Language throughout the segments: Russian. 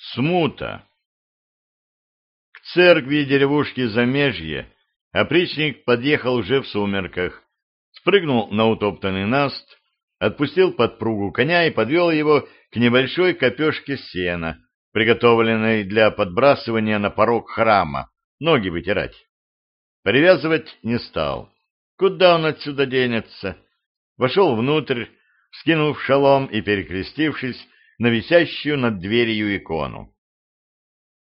Смута. К церкви деревушки Замежье опричник подъехал уже в сумерках, спрыгнул на утоптанный наст, отпустил подпругу коня и подвел его к небольшой копешке сена, приготовленной для подбрасывания на порог храма, ноги вытирать. Привязывать не стал. Куда он отсюда денется? Вошел внутрь, скинув шалом и перекрестившись, на висящую над дверью икону.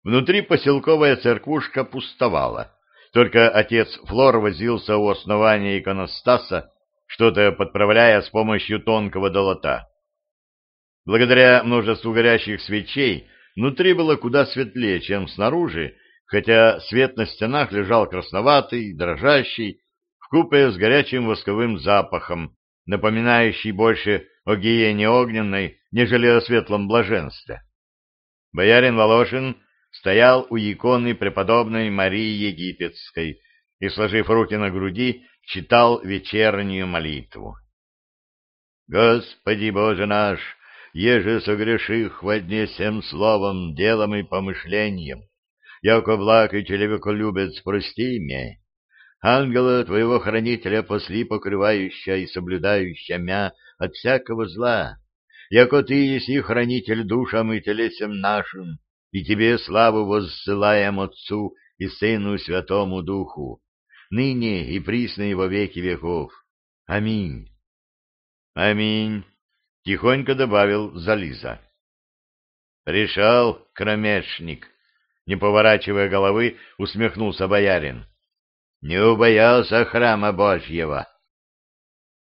Внутри поселковая церквушка пустовала. Только отец Флор возился у основания иконостаса, что-то подправляя с помощью тонкого долота. Благодаря множеству горящих свечей внутри было куда светлее, чем снаружи, хотя свет на стенах лежал красноватый, дрожащий, вкупе с горячим восковым запахом, напоминающий больше о гиене огненной, нежели о светлом блаженстве. Боярин Волошин стоял у иконы преподобной Марии Египетской и, сложив руки на груди, читал вечернюю молитву. «Господи Боже наш, еже согреших во дне всем словом, делом и помышлением, яко благ и человеколюбец, прости мне, ангела твоего хранителя посли покрывающая и соблюдающая мя от всякого зла, яко ты есть хранитель душам и телесем нашим, и тебе славу воссылаем Отцу и Сыну Святому Духу, ныне и присно и во веки веков. Аминь. Аминь, тихонько добавил Зализа. Решал кромешник, не поворачивая головы, усмехнулся боярин. Не убоялся храма Божьего.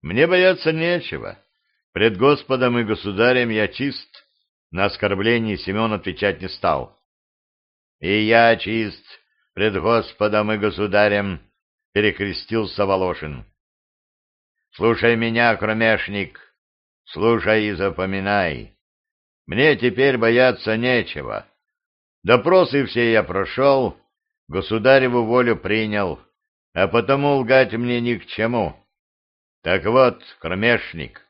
Мне бояться нечего. Пред Господом и Государем я чист. На оскорбление Семен отвечать не стал. И я чист пред Господом и Государем, перекрестился Волошин. Слушай меня, кромешник, слушай и запоминай. Мне теперь бояться нечего. Допросы все я прошел, государеву волю принял, а потому лгать мне ни к чему. Так вот, кромешник,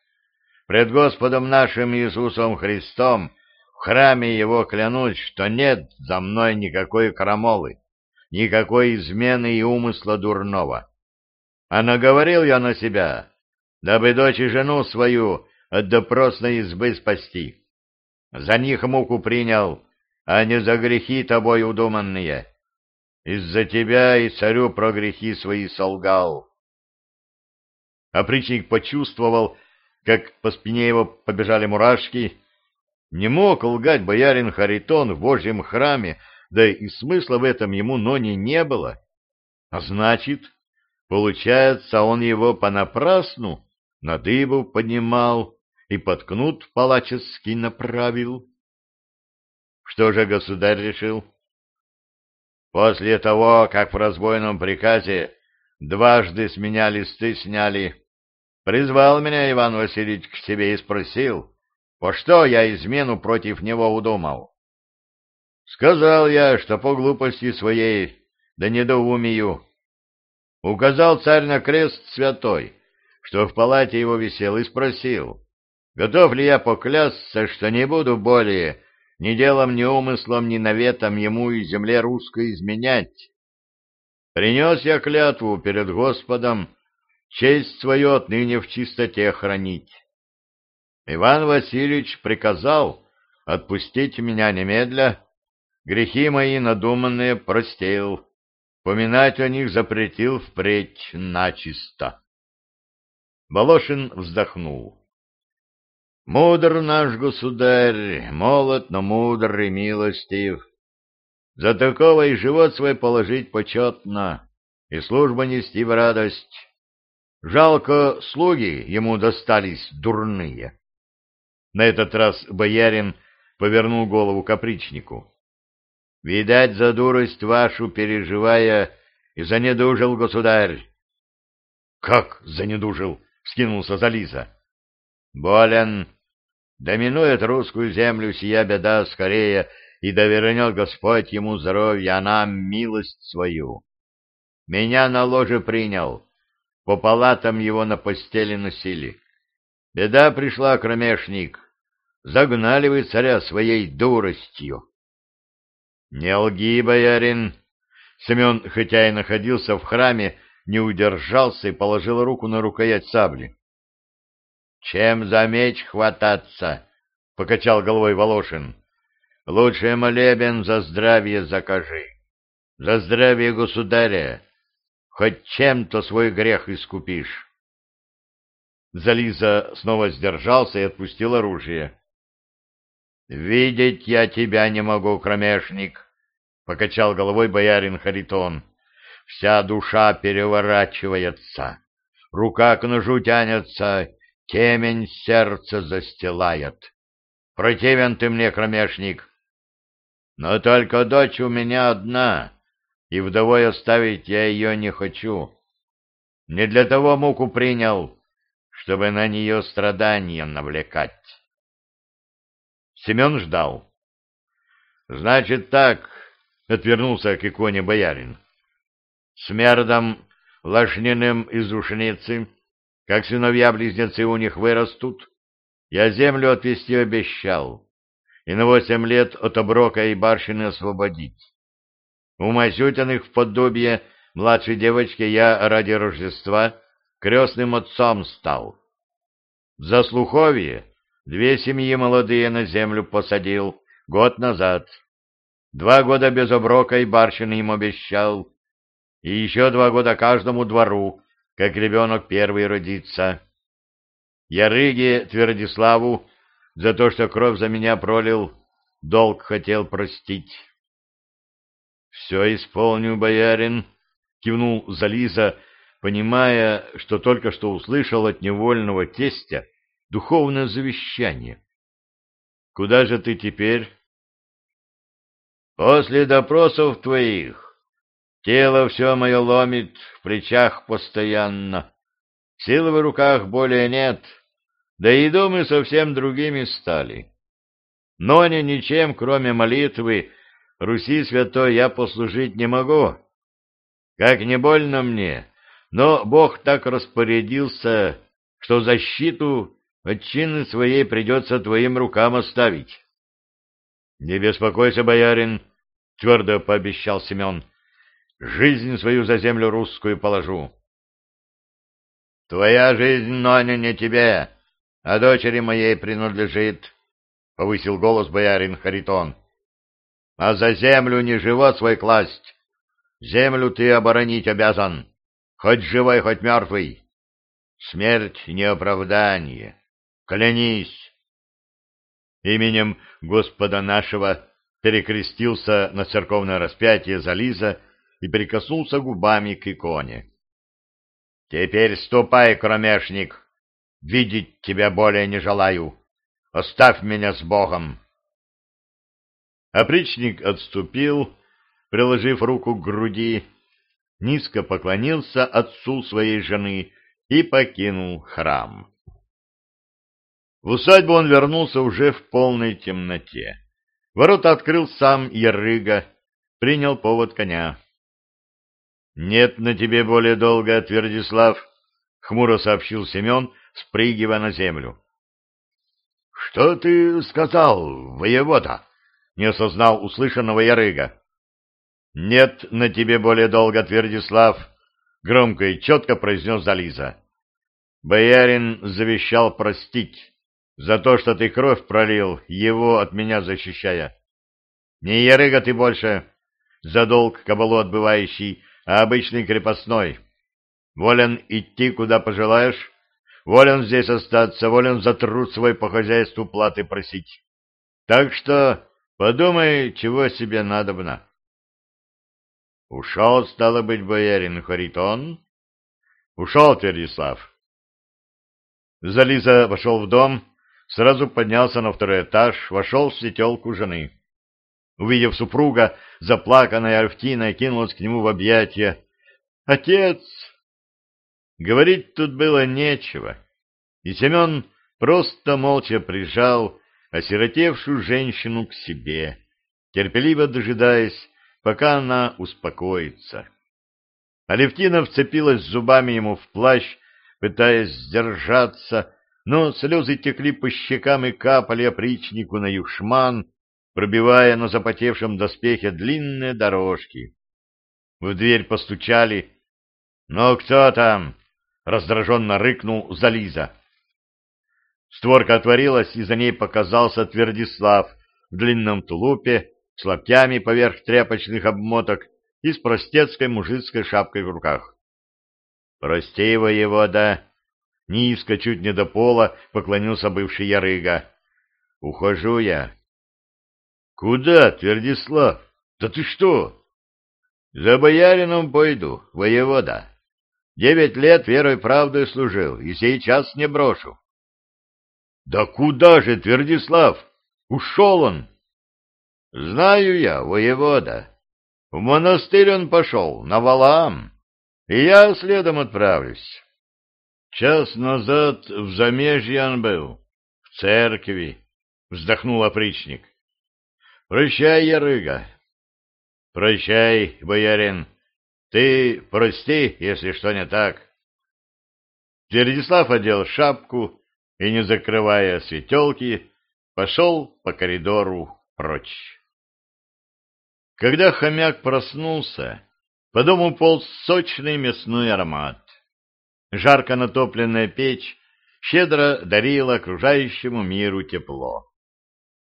пред Господом нашим Иисусом Христом в храме Его клянусь, что нет за мной никакой крамолы, никакой измены и умысла дурного. А наговорил я на себя, дабы дочь и жену свою от допросной избы спасти. За них муку принял, а не за грехи тобой удуманные. Из-за тебя и царю про грехи свои солгал. Опричник почувствовал, как по спине его побежали мурашки. Не мог лгать боярин Харитон в Божьем храме, да и смысла в этом ему ноне не было. А значит, получается, он его понапрасну на дыбу поднимал и подкнут палаческий направил. Что же государь решил? После того, как в разбойном приказе дважды с меня листы сняли, Призвал меня Иван Васильевич к себе и спросил, по что я измену против него удумал. Сказал я, что по глупости своей, да недоумию. Указал царь на крест святой, что в палате его висел, и спросил, готов ли я поклясться, что не буду более ни делом, ни умыслом, ни наветом ему и земле русской изменять. Принес я клятву перед Господом, честь свою отныне в чистоте хранить. Иван Васильевич приказал отпустить меня немедля, грехи мои надуманные простил, поминать о них запретил впредь начисто. Волошин вздохнул. Мудр наш государь, молод, но мудр и милостив. За такого и живот свой положить почетно, и служба нести в радость. Жалко, слуги ему достались дурные. На этот раз боярин повернул голову капричнику. Видать, за дурость вашу переживая, и занедужил государь. — Как занедужил? — вскинулся Зализа. — Болен. Доминует русскую землю сия беда скорее, и довернет Господь ему здоровье, а нам милость свою. Меня на ложе принял, по палатам его на постели носили. Беда пришла, кромешник. Загнали вы царя своей дуростью. Не лги, боярин. Семен, хотя и находился в храме, не удержался и положил руку на рукоять сабли. — Чем за меч хвататься? — покачал головой Волошин. — Лучше молебен за здравие закажи. За здравие государя. Хоть чем-то свой грех искупишь. Зализа снова сдержался и отпустил оружие. — Видеть я тебя не могу, кромешник, — покачал головой боярин Харитон. — Вся душа переворачивается, рука к ножу тянется, темень сердце застилает. Противен ты мне, кромешник. Но только дочь у меня одна, и вдовой оставить я ее не хочу. Не для того муку принял, чтобы на нее страдания навлекать. Семен ждал. — Значит так, — отвернулся к иконе боярин. — Смердом Лошниным из ушницы, как сыновья-близнецы у них вырастут, я землю отвести обещал, и на восемь лет от оброка и барщины освободить. У Мазютиных в подобие младшей девочки я ради Рождества крестным отцом стал. За Слуховье две семьи молодые на землю посадил год назад. Два года без оброка и барщины им обещал, и еще два года каждому двору, как ребенок первый родится. Ярыге Твердиславу за то, что кровь за меня пролил, долг хотел простить. — Все исполню, боярин, — кивнул Зализа, понимая, что только что услышал от невольного тестя духовное завещание. — Куда же ты теперь? — После допросов твоих тело все мое ломит в плечах постоянно. Силы в руках более нет, да и думы совсем другими стали. Но не ничем, кроме молитвы, Руси святой я послужить не могу. Как не больно мне, но Бог так распорядился, что защиту отчины своей придется твоим рукам оставить. — Не беспокойся, боярин, — твердо пообещал Семен, — жизнь свою за землю русскую положу. — Твоя жизнь, Ноня, не тебе, а дочери моей принадлежит, — повысил голос боярин Харитон а за землю не живот свой класть. Землю ты оборонить обязан, хоть живой, хоть мертвый. Смерть не оправдание. Клянись. Именем Господа нашего перекрестился на церковное распятие Зализа и прикоснулся губами к иконе. Теперь ступай, кромешник, видеть тебя более не желаю. Оставь меня с Богом. Опричник отступил, приложив руку к груди, низко поклонился отцу своей жены и покинул храм. В усадьбу он вернулся уже в полной темноте. Ворота открыл сам Ярыга, принял повод коня. — Нет на тебе более долго, Твердислав, — хмуро сообщил Семен, спрыгивая на землю. — Что ты сказал, воевода? Не осознал услышанного Ярыга. — Нет на тебе более долго, Твердислав, — громко и четко произнес Зализа. — Боярин завещал простить за то, что ты кровь пролил, его от меня защищая. Не Ярыга ты больше, за долг кабалу отбывающий, а обычный крепостной. Волен идти, куда пожелаешь, волен здесь остаться, волен за труд свой по хозяйству платы просить. Так что Подумай, чего себе надобно. Ушел, стало быть, боярин Харитон? Ушел, Твердислав. Зализа вошел в дом, сразу поднялся на второй этаж, вошел в светелку жены. Увидев супруга, заплаканная Альфтина кинулась к нему в объятия. «Отец!» Говорить тут было нечего, и Семен просто молча прижал осиротевшую женщину к себе, терпеливо дожидаясь, пока она успокоится. Алевтина вцепилась зубами ему в плащ, пытаясь сдержаться, но слезы текли по щекам и капали опричнику на юшман, пробивая на запотевшем доспехе длинные дорожки. В дверь постучали. «Ну, кто там?» — раздраженно рыкнул Зализа. Створка отворилась, и за ней показался Твердислав в длинном тулупе, с лаптями поверх тряпочных обмоток и с простецкой мужицкой шапкой в руках. «Прости, воевода!» Низко, чуть не до пола, поклонился бывший ярыга. «Ухожу я». «Куда, Твердислав? Да ты что?» «За боярином пойду, воевода. Девять лет верой правдой служил, и сейчас не брошу». «Да куда же, Твердислав? Ушел он!» «Знаю я, воевода. В монастырь он пошел, на Валаам, и я следом отправлюсь. Час назад в замежье он был, в церкви, — вздохнул опричник. — Прощай, Ярыга. — Прощай, боярин. Ты прости, если что не так. Твердислав одел шапку и, не закрывая светелки, пошел по коридору прочь. Когда хомяк проснулся, по дому полз сочный мясной аромат. Жарко натопленная печь щедро дарила окружающему миру тепло.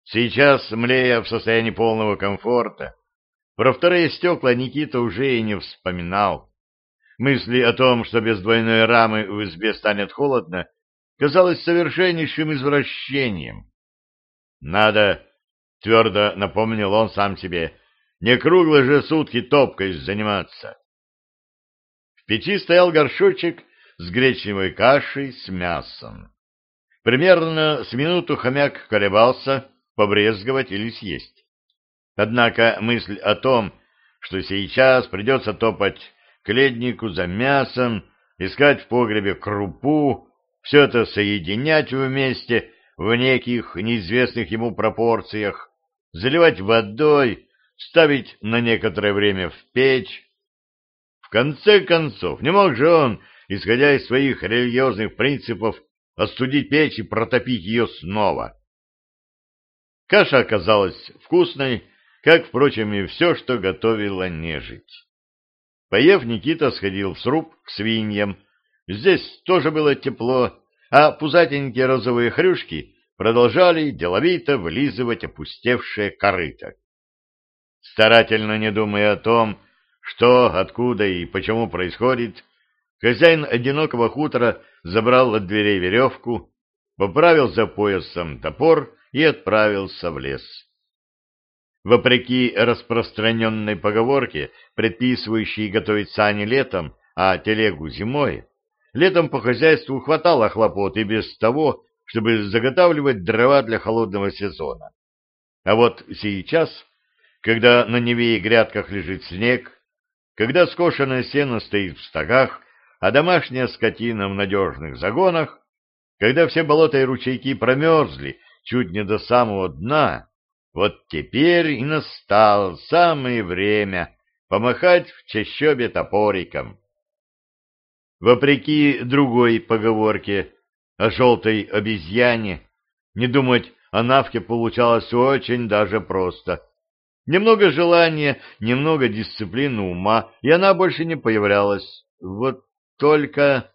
Сейчас, млея в состоянии полного комфорта, про вторые стекла Никита уже и не вспоминал. Мысли о том, что без двойной рамы в избе станет холодно, казалось совершеннейшим извращением. «Надо», — твердо напомнил он сам себе, — «не круглые же сутки топкой заниматься». В печи стоял горшочек с гречневой кашей с мясом. Примерно с минуту хомяк колебался, побрезговать или съесть. Однако мысль о том, что сейчас придется топать к леднику за мясом, искать в погребе крупу, все это соединять вместе в неких неизвестных ему пропорциях, заливать водой, ставить на некоторое время в печь. В конце концов, не мог же он исходя из своих религиозных принципов, остудить печь и протопить ее снова. Каша оказалась вкусной, как, впрочем, и все, что готовила нежить. Поев, Никита сходил в сруб к свиньям. Здесь тоже было тепло, а пузатенькие розовые хрюшки продолжали деловито вылизывать опустевшее корыто. Старательно не думая о том, что, откуда и почему происходит, Хозяин одинокого хутора забрал от дверей веревку, поправил за поясом топор и отправился в лес. Вопреки распространенной поговорке, предписывающей готовить сани летом, а телегу зимой, летом по хозяйству хватало хлопот и без того, чтобы заготавливать дрова для холодного сезона. А вот сейчас, когда на Неве и грядках лежит снег, когда скошенное сено стоит в стогах, а домашняя скотина в надежных загонах, когда все болота и ручейки промерзли чуть не до самого дна, вот теперь и настало самое время помахать в чащобе топориком. Вопреки другой поговорке о желтой обезьяне, не думать о Навке получалось очень даже просто. Немного желания, немного дисциплины ума, и она больше не появлялась. Вот только...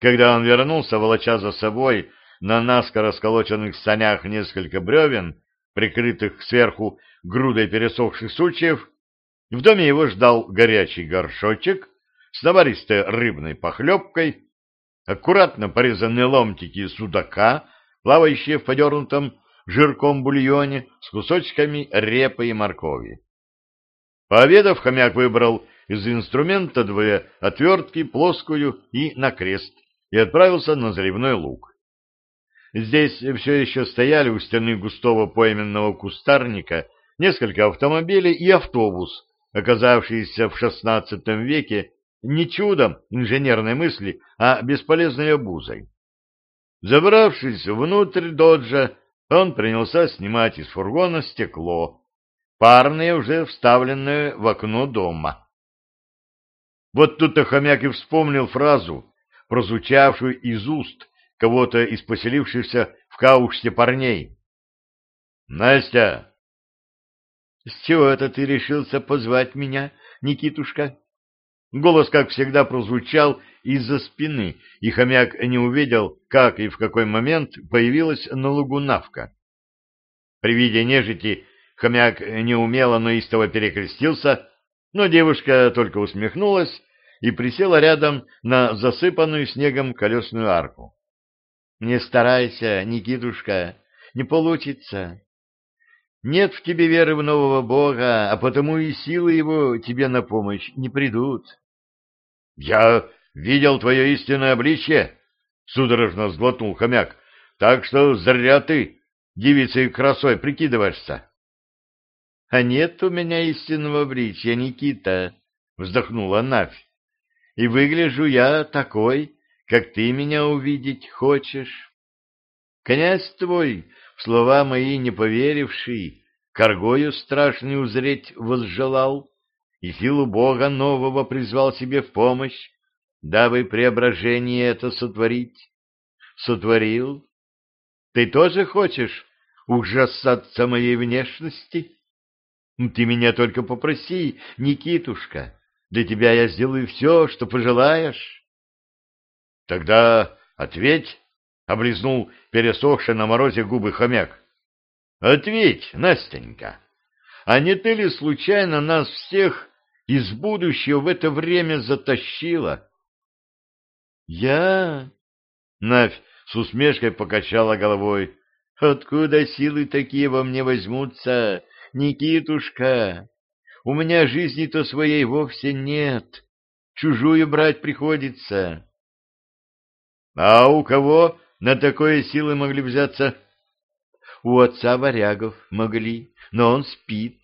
Когда он вернулся, волоча за собой на наскоро сколоченных санях несколько бревен, прикрытых сверху грудой пересохших сучьев, в доме его ждал горячий горшочек с наваристой рыбной похлебкой, аккуратно порезанные ломтики судака, плавающие в подернутом жирком бульоне с кусочками репы и моркови. Пообедав, хомяк выбрал из инструмента две отвертки, плоскую и на крест, и отправился на заливной луг. Здесь все еще стояли у стены густого пойменного кустарника несколько автомобилей и автобус, оказавшийся в XVI веке не чудом инженерной мысли, а бесполезной обузой. Забравшись внутрь доджа, он принялся снимать из фургона стекло, парные уже вставленные в окно дома. Вот тут-то хомяк и вспомнил фразу, прозвучавшую из уст кого-то из поселившихся в Кауште парней. — Настя, — С чего это ты решился позвать меня, Никитушка? Голос, как всегда, прозвучал из-за спины, и хомяк не увидел, как и в какой момент появилась на лугу Навка. При виде нежити хомяк неумело, но истово перекрестился, но девушка только усмехнулась и присела рядом на засыпанную снегом колесную арку. — Не старайся, Никитушка, не получится. Нет в тебе веры в нового Бога, а потому и силы его тебе на помощь не придут. — Я видел твое истинное обличье, — судорожно сглотнул хомяк, — так что зря ты девицей красой прикидываешься. — А нет у меня истинного обличья, Никита, — вздохнула Навь. — И выгляжу я такой, как ты меня увидеть хочешь. Князь твой, в слова мои не поверивший, коргою страшный узреть возжелал, и силу Бога нового призвал себе в помощь, дабы преображение это сотворить. Сотворил. Ты тоже хочешь ужасаться моей внешности? Ты меня только попроси, Никитушка, для тебя я сделаю все, что пожелаешь. Тогда ответь, — облизнул пересохший на морозе губы хомяк. — Ответь, Настенька, а не ты ли случайно нас всех из будущего в это время затащила? — Я? — Навь с усмешкой покачала головой. — Откуда силы такие во мне возьмутся, Никитушка? У меня жизни-то своей вовсе нет. Чужую брать приходится. — А у кого на такое силы могли взяться? — У отца варягов могли, но он спит.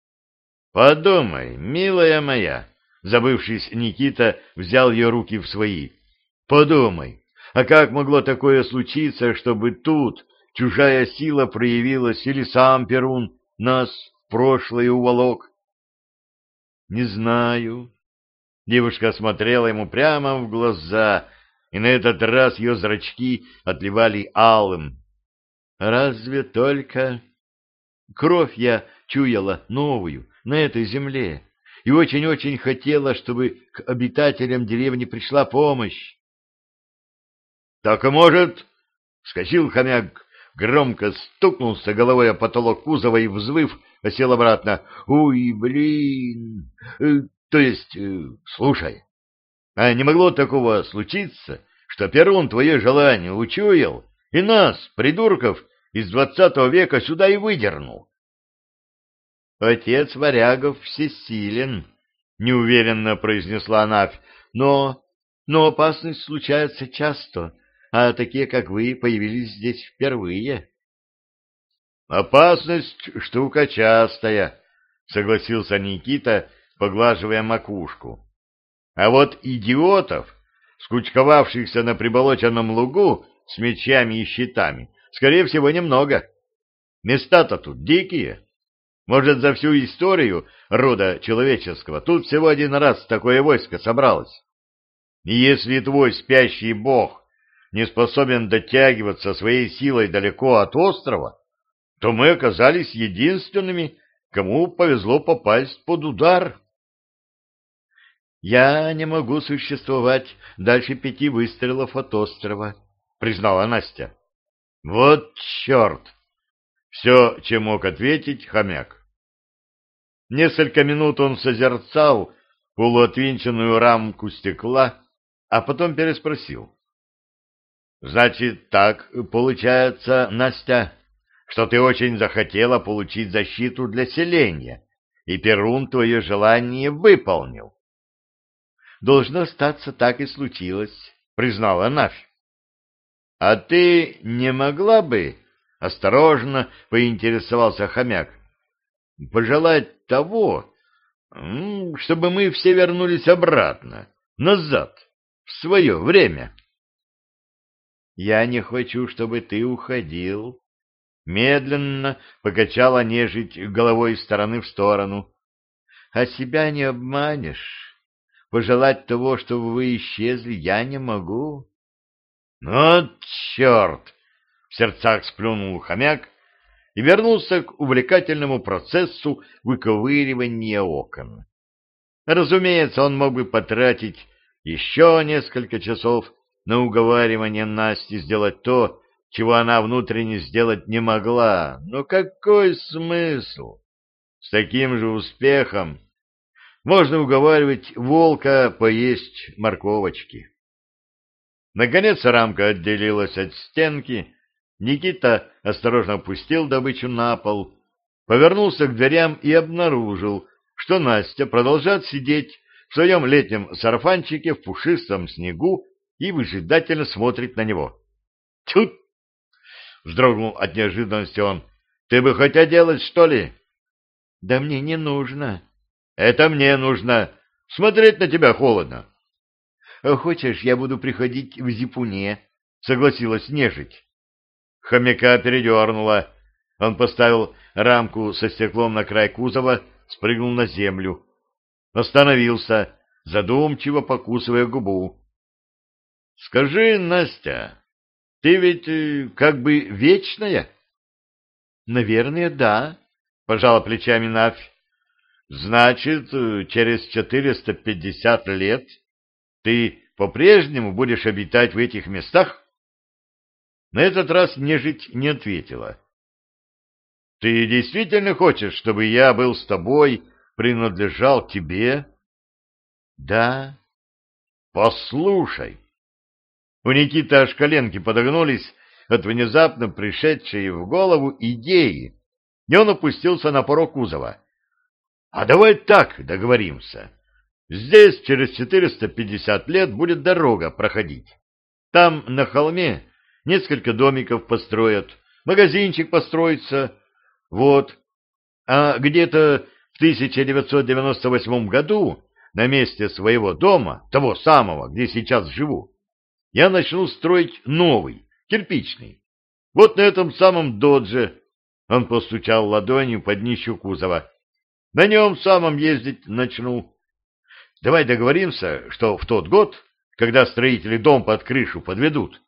— Подумай, милая моя, — забывшись Никита, взял ее руки в свои. — Подумай, а как могло такое случиться, чтобы тут чужая сила проявилась или сам Перун нас в прошлое уволок? — Не знаю. Девушка смотрела ему прямо в глаза — и на этот раз ее зрачки отливали алым. Разве только... Кровь я чуяла новую на этой земле и очень-очень хотела, чтобы к обитателям деревни пришла помощь. — Так, а может... — скосил хомяк, громко стукнулся головой о потолок кузова и, взвыв, осел обратно. — Ой, блин! Э, то есть, э, слушай, а не могло такого случиться, что Перун твое желание учуял и нас, придурков, из двадцатого века сюда и выдернул? Отец варягов всесилен, — неуверенно произнесла Навь, — но... но опасность случается часто, а такие, как вы, появились здесь впервые. — Опасность — штука частая, — согласился Никита, поглаживая макушку. А вот идиотов, скучковавшихся на приболоченном лугу с мечами и щитами, скорее всего, немного. Места-то тут дикие. Может, за всю историю рода человеческого тут всего один раз такое войско собралось. И если твой спящий бог не способен дотягиваться своей силой далеко от острова, то мы оказались единственными, кому повезло попасть под удар. «Я не могу существовать дальше пяти выстрелов от острова», — признала Настя. «Вот черт!» — все, чем мог ответить хомяк. Несколько минут он созерцал полуотвинченную рамку стекла, а потом переспросил. «Значит, так получается, Настя, что ты очень захотела получить защиту для селения, и Перун твое желание выполнил?» Должно статься, так и случилось, — признала Нафь. — А ты не могла бы, — осторожно поинтересовался хомяк, — пожелать того, чтобы мы все вернулись обратно, назад, в свое время? — Я не хочу, чтобы ты уходил. Медленно покачала нежить головой из стороны в сторону. — А себя не обманешь. Пожелать того, чтобы вы исчезли, я не могу. — Ну, черт! — в сердцах сплюнул хомяк и вернулся к увлекательному процессу выковыривания окон. Разумеется, он мог бы потратить еще несколько часов на уговаривание Насти сделать то, чего она внутренне сделать не могла. Но какой смысл? С таким же успехом можно уговаривать волка поесть морковочки. Наконец рамка отделилась от стенки, Никита осторожно опустил добычу на пол, повернулся к дверям и обнаружил, что Настя продолжает сидеть в своем летнем сарафанчике в пушистом снегу и выжидательно смотрит на него. «Тьфу!» — вздрогнул от неожиданности он. «Ты бы хоть оделась, что ли?» «Да мне не нужно». «Это мне нужно. Смотреть на тебя холодно». «Хочешь, я буду приходить в зипуне?» — согласилась нежить. Хомяка передернула. Он поставил рамку со стеклом на край кузова, спрыгнул на землю. Остановился, задумчиво покусывая губу. — Скажи, Настя, ты ведь э, как бы вечная? — Наверное, да, — пожала плечами Навь. — Значит, э, через четыреста пятьдесят лет ты по-прежнему будешь обитать в этих местах? На этот раз нежить не ответила. — Ты действительно хочешь, чтобы я был с тобой, принадлежал тебе? — Да. — Послушай. У Никиты аж коленки подогнулись от внезапно пришедшей в голову идеи, и он опустился на порог кузова. — А давай так договоримся. Здесь через 450 лет будет дорога проходить. Там, на холме, несколько домиков построят, магазинчик построится. Вот. А где-то в 1998 году на месте своего дома, того самого, где сейчас живу, я начну строить новый, кирпичный. Вот на этом самом додже, он постучал ладонью под днищу кузова, на нем самом ездить начну. Давай договоримся, что в тот год, когда строители дом под крышу подведут,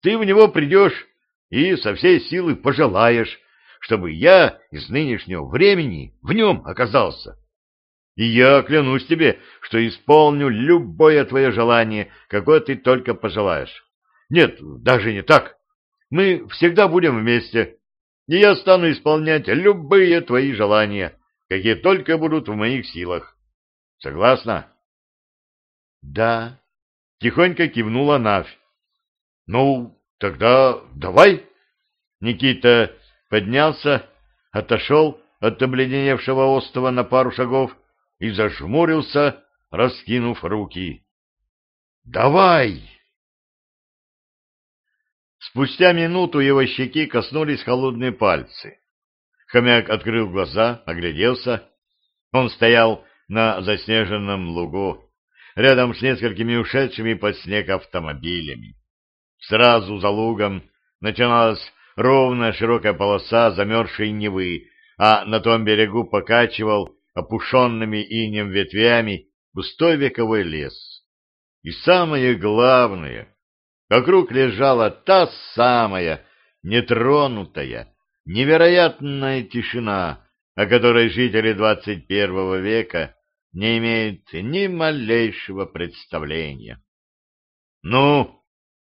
ты в него придешь и со всей силы пожелаешь, чтобы я из нынешнего времени в нем оказался. И я клянусь тебе, что исполню любое твое желание, какое ты только пожелаешь. Нет, даже не так. Мы всегда будем вместе, и я стану исполнять любые твои желания, какие только будут в моих силах. Согласна? — Да. Тихонько кивнула Навь. — Ну, тогда давай. Никита поднялся, отошел от обледеневшего остова на пару шагов и зажмурился, раскинув руки. «Давай!» Спустя минуту его щеки коснулись холодные пальцы. Хомяк открыл глаза, огляделся. Он стоял на заснеженном лугу, рядом с несколькими ушедшими под снег автомобилями. Сразу за лугом начиналась ровная широкая полоса замерзшей Невы, а на том берегу покачивал опушенными инем ветвями густой вековой лес. И самое главное, вокруг лежала та самая нетронутая, невероятная тишина, о которой жители двадцать первого века не имеют ни малейшего представления. — Ну?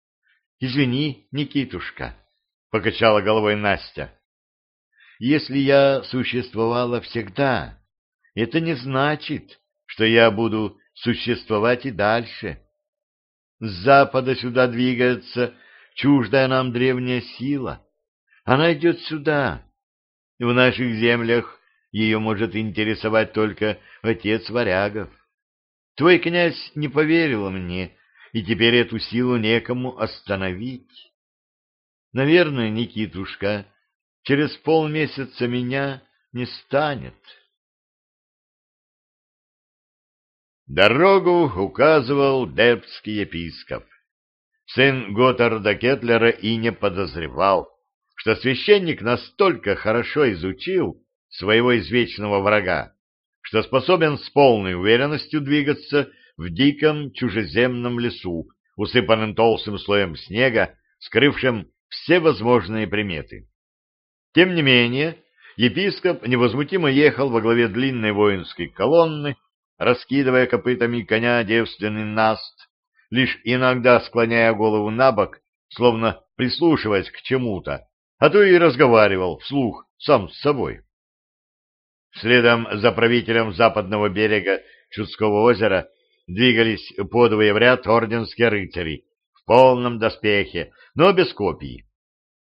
— Извини, Никитушка, — покачала головой Настя. — Если я существовала всегда, это не значит, что я буду существовать и дальше. С запада сюда двигается чуждая нам древняя сила. Она идет сюда. В наших землях ее может интересовать только отец варягов. Твой князь не поверил мне, и теперь эту силу некому остановить. Наверное, Никитушка, через полмесяца меня не станет». Дорогу указывал депский епископ. Сын Готарда Кетлера и не подозревал, что священник настолько хорошо изучил своего извечного врага, что способен с полной уверенностью двигаться в диком чужеземном лесу, усыпанном толстым слоем снега, скрывшим все возможные приметы. Тем не менее, епископ невозмутимо ехал во главе длинной воинской колонны, раскидывая копытами коня девственный наст, лишь иногда склоняя голову на бок, словно прислушиваясь к чему-то, а то и разговаривал вслух сам с собой. Следом за правителем западного берега Чудского озера двигались подвое в ряд орденские рыцари в полном доспехе, но без копий.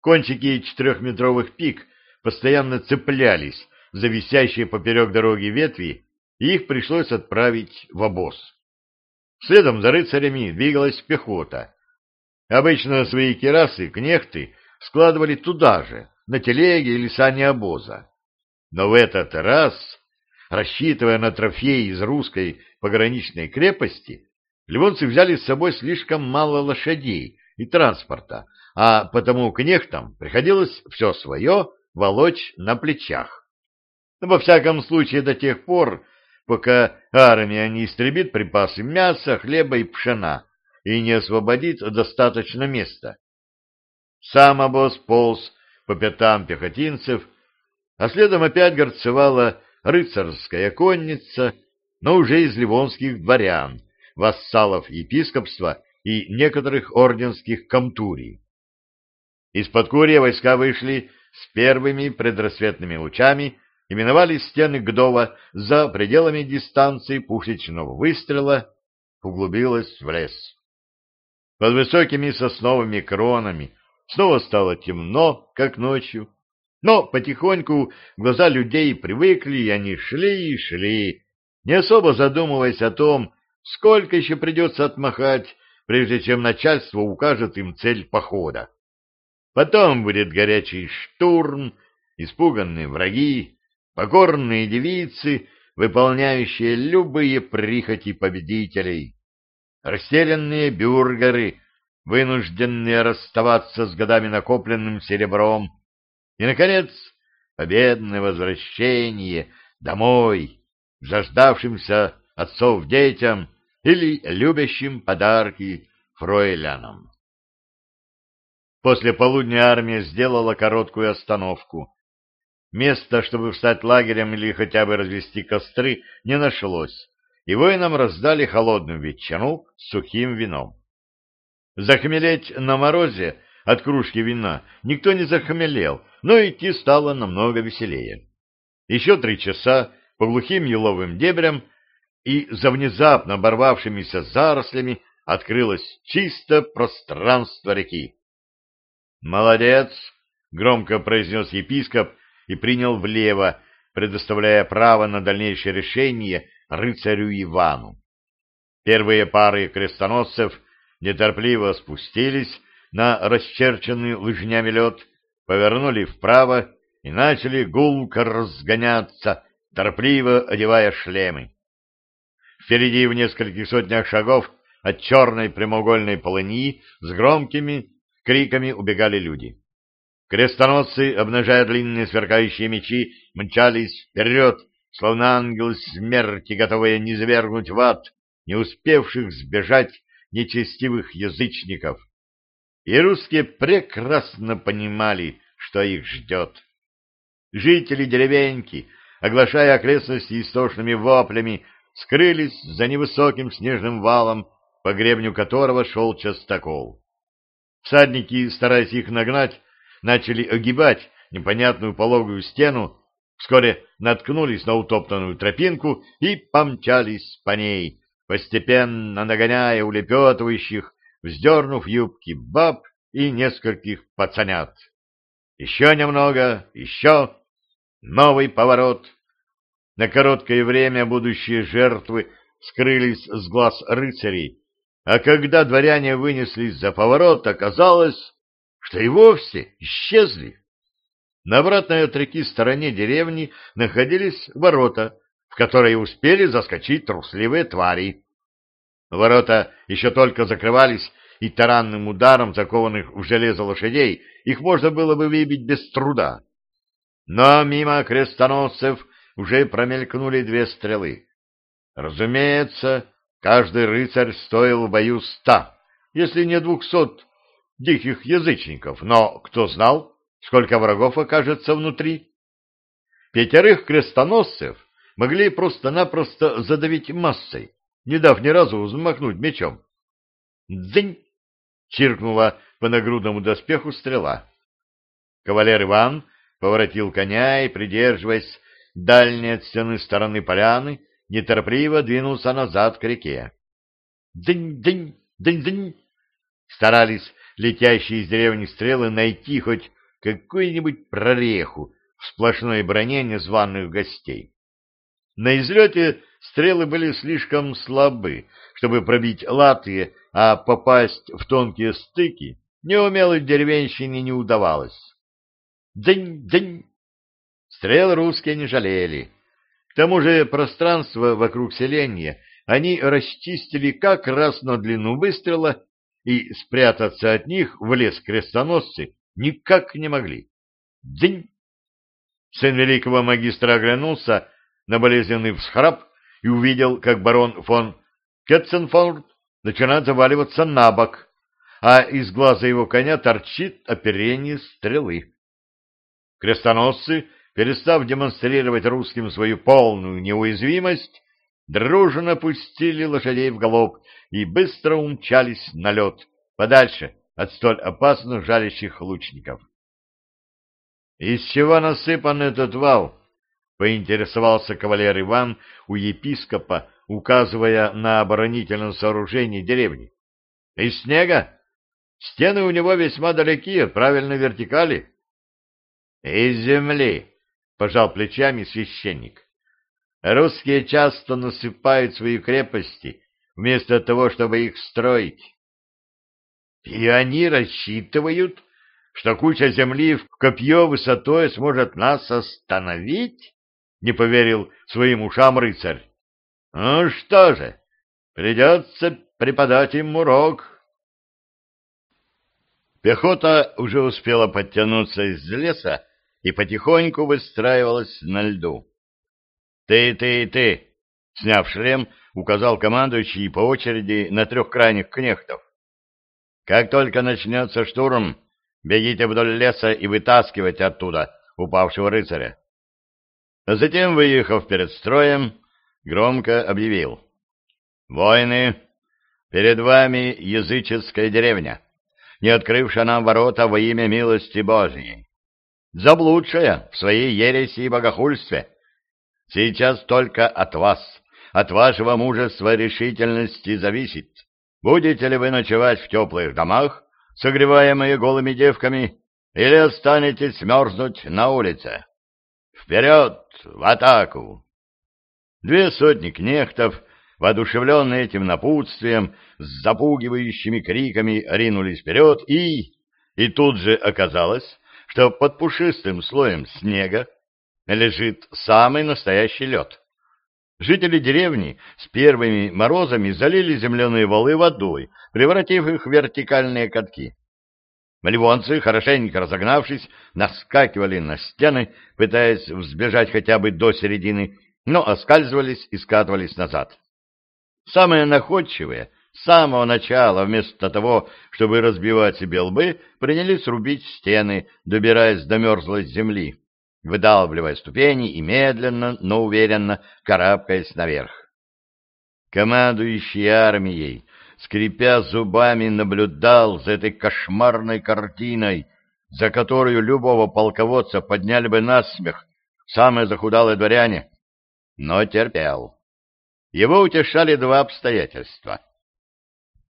Кончики четырехметровых пик постоянно цеплялись за висящие поперек дороги ветви, и их пришлось отправить в обоз. Следом за рыцарями двигалась пехота. Обычно свои керасы кнехты складывали туда же, на телеге или сани обоза. Но в этот раз, рассчитывая на трофеи из русской пограничной крепости, ливонцы взяли с собой слишком мало лошадей и транспорта, а потому кнехтам приходилось все свое волочь на плечах. Во всяком случае, до тех пор, пока армия не истребит припасы мяса, хлеба и пшена и не освободит достаточно места. Сам обоз полз по пятам пехотинцев, а следом опять горцевала рыцарская конница, но уже из ливонских дворян, вассалов епископства и некоторых орденских комтурий. Из-под Курия войска вышли с первыми предрассветными лучами и миновали стены Гдова за пределами дистанции пушечного выстрела, углубилась в лес. Под высокими сосновыми кронами снова стало темно, как ночью, но потихоньку глаза людей привыкли, и они шли и шли, не особо задумываясь о том, сколько еще придется отмахать, прежде чем начальство укажет им цель похода. Потом будет горячий штурм, испуганные враги, покорные девицы, выполняющие любые прихоти победителей, расселенные бюргеры, вынужденные расставаться с годами накопленным серебром, и, наконец, победное возвращение домой, заждавшимся отцов детям или любящим подарки фройлянам. После полудня армия сделала короткую остановку. Места, чтобы встать лагерем или хотя бы развести костры, не нашлось, и воинам раздали холодную ветчину с сухим вином. Захмелеть на морозе от кружки вина никто не захмелел, но идти стало намного веселее. Еще три часа по глухим еловым дебрям и за внезапно оборвавшимися зарослями открылось чисто пространство реки. «Молодец!» — громко произнес епископ и принял влево, предоставляя право на дальнейшее решение рыцарю Ивану. Первые пары крестоносцев неторпливо спустились на расчерченный лыжнями лед, повернули вправо и начали гулко разгоняться, торопливо одевая шлемы. Впереди в нескольких сотнях шагов от черной прямоугольной полыньи с громкими криками убегали люди. Крестоносцы, обнажая длинные сверкающие мечи, мчались вперед, словно ангелы смерти, готовые низвергнуть в ад, не успевших сбежать нечестивых язычников. И русские прекрасно понимали, что их ждет. Жители деревеньки, оглашая окрестности истошными воплями, скрылись за невысоким снежным валом, по гребню которого шел частокол. Всадники, стараясь их нагнать, начали огибать непонятную пологую стену, вскоре наткнулись на утоптанную тропинку и помчались по ней, постепенно нагоняя улепетывающих, вздернув юбки баб и нескольких пацанят. Еще немного, еще новый поворот. На короткое время будущие жертвы скрылись с глаз рыцарей, а когда дворяне вынеслись за поворот, оказалось, что и вовсе исчезли. На обратной от реки стороне деревни находились ворота, в которые успели заскочить трусливые твари. Ворота еще только закрывались, и таранным ударом закованных в железо лошадей их можно было бы выбить без труда. Но мимо крестоносцев уже промелькнули две стрелы. Разумеется, Каждый рыцарь стоил в бою ста, если не двухсот диких язычников, но кто знал, сколько врагов окажется внутри. Пятерых крестоносцев могли просто-напросто задавить массой, не дав ни разу взмахнуть мечом. «Дзынь!» — чиркнула по нагрудному доспеху стрела. Кавалер Иван поворотил коня и, придерживаясь дальней от стены стороны поляны, неторопливо двинулся назад к реке. «Дзынь-дзынь! Дзынь-дзынь!» Старались летящие из деревни стрелы найти хоть какую-нибудь прореху в сплошной броне незваных гостей. На излете стрелы были слишком слабы, чтобы пробить латы, а попасть в тонкие стыки неумелой деревенщине не удавалось. Дзынь-дзынь! Стрел русские не жалели. К тому же пространство вокруг селения они расчистили как раз на длину выстрела, и спрятаться от них в лес крестоносцы никак не могли. Дзынь! Сын великого магистра оглянулся на болезненный всхрап и увидел, как барон фон Кетценфорд начинает заваливаться на бок, а из глаза его коня торчит оперение стрелы. Крестоносцы, перестав демонстрировать русским свою полную неуязвимость, дружно пустили лошадей в галоп и быстро умчались на лед, подальше от столь опасных жалящих лучников. «Из чего насыпан этот вал?» — поинтересовался кавалер Иван у епископа, указывая на оборонительное сооружение деревни. «Из снега? Стены у него весьма далеки от правильной вертикали». «Из земли», — пожал плечами священник. «Русские часто насыпают свои крепости вместо того, чтобы их строить». «И они рассчитывают, что куча земли в копье высотой сможет нас остановить? — не поверил своим ушам рыцарь. — Ну что же, придется преподать им урок. Пехота уже успела подтянуться из леса и потихоньку выстраивалась на льду. «Ты, ты, ты!» — сняв шлем, указал командующий по очереди на трех крайних кнехтов. «Как только начнется штурм, Бегите вдоль леса и вытаскивайте оттуда упавшего рыцаря. А затем, выехав перед строем, громко объявил. «Воины, перед вами языческая деревня, не открывшая нам ворота во имя милости Божьей, заблудшая в своей ереси и богохульстве. Сейчас только от вас, от вашего мужества и решительности зависит, будете ли вы ночевать в теплых домах, согреваемые голыми девками, или останетесь мерзнуть на улице. Вперед, в атаку! Две сотни кнехтов, воодушевленные этим напутствием, с запугивающими криками ринулись вперед, и... И тут же оказалось, что под пушистым слоем снега лежит самый настоящий лед. Жители деревни с первыми морозами залили земляные валы водой, превратив их в вертикальные катки. Ливонцы, хорошенько разогнавшись, наскакивали на стены, пытаясь взбежать хотя бы до середины, но оскальзывались и скатывались назад. Самые находчивые с самого начала, вместо того, чтобы разбивать себе лбы, принялись рубить стены, добираясь до мерзлой земли выдалбливая ступени и медленно, но уверенно карабкаясь наверх. Командующий армией, скрипя зубами, наблюдал за этой кошмарной картиной, за которую любого полководца подняли бы насмех самые захудалые дворяне, но терпел. Его утешали два обстоятельства.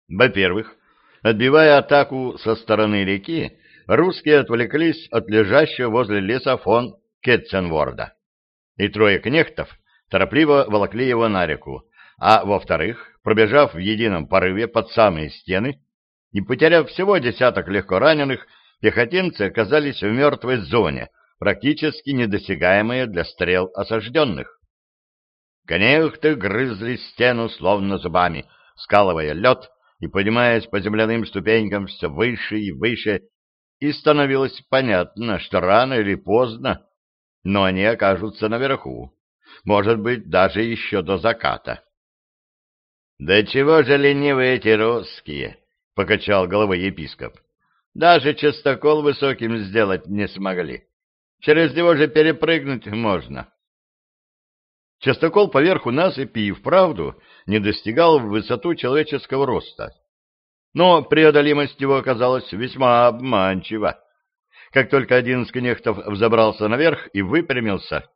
Во-первых, отбивая атаку со стороны реки, русские отвлеклись от лежащего возле леса фон Кетценворда, и трое кнехтов торопливо волокли его на реку, а во-вторых, пробежав в едином порыве под самые стены и потеряв всего десяток легко раненых, пехотинцы оказались в мертвой зоне, практически недосягаемые для стрел осажденных. Конехты грызли стену словно зубами, скалывая лед и поднимаясь по земляным ступенькам все выше и выше, и становилось понятно, что рано или поздно но они окажутся наверху, может быть, даже еще до заката. — Да чего же ленивые эти русские? — покачал головой епископ. Даже частокол высоким сделать не смогли. Через него же перепрыгнуть можно. Частокол поверху насыпи и вправду не достигал в высоту человеческого роста. Но преодолимость его оказалась весьма обманчива. Как только один из кнехтов взобрался наверх и выпрямился,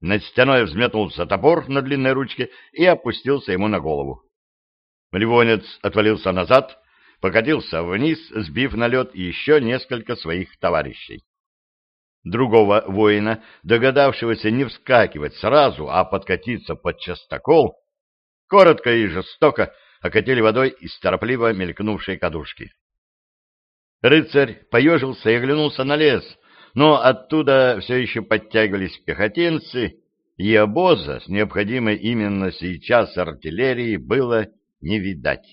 над стеной взметнулся топор на длинной ручке и опустился ему на голову. Ливонец отвалился назад, покатился вниз, сбив на лед еще несколько своих товарищей. Другого воина, догадавшегося не вскакивать сразу, а подкатиться под частокол, коротко и жестоко окатили водой из торопливо мелькнувшей кадушки. Рыцарь поежился и оглянулся на лес, но оттуда все еще подтягивались пехотинцы, и обоза с необходимой именно сейчас артиллерией было не видать.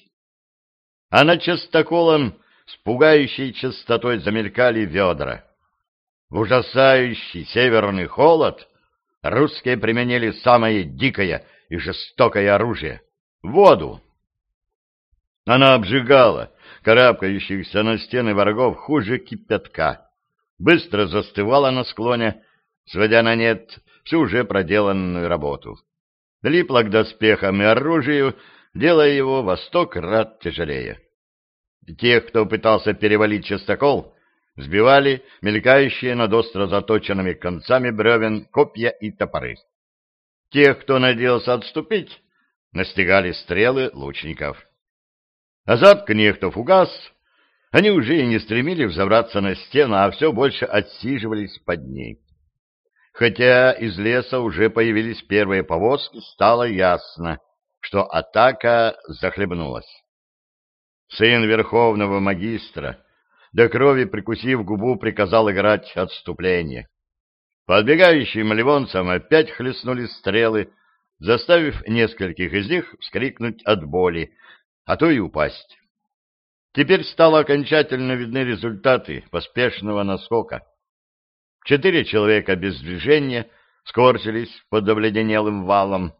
А над частоколом с пугающей частотой замелькали ведра. В ужасающий северный холод русские применили самое дикое и жестокое оружие — воду. Она обжигала карабкающихся на стены врагов хуже кипятка, быстро застывала на склоне, сводя на нет всю уже проделанную работу. Липла к доспехам и оружию, делая его во сто крат тяжелее. Тех, кто пытался перевалить частокол, сбивали мелькающие над остро заточенными концами бревен копья и топоры. Тех, кто надеялся отступить, настигали стрелы лучников. Азарт кнехтов угас, они уже и не стремились взобраться на стену, а все больше отсиживались под ней. Хотя из леса уже появились первые повозки, стало ясно, что атака захлебнулась. Сын верховного магистра, до крови прикусив губу, приказал играть отступление. Подбегающим ливонцам опять хлестнули стрелы, заставив нескольких из них вскрикнуть от боли, а то и упасть. Теперь стало окончательно видны результаты поспешного наскока. Четыре человека без движения скорчились под обледенелым валом.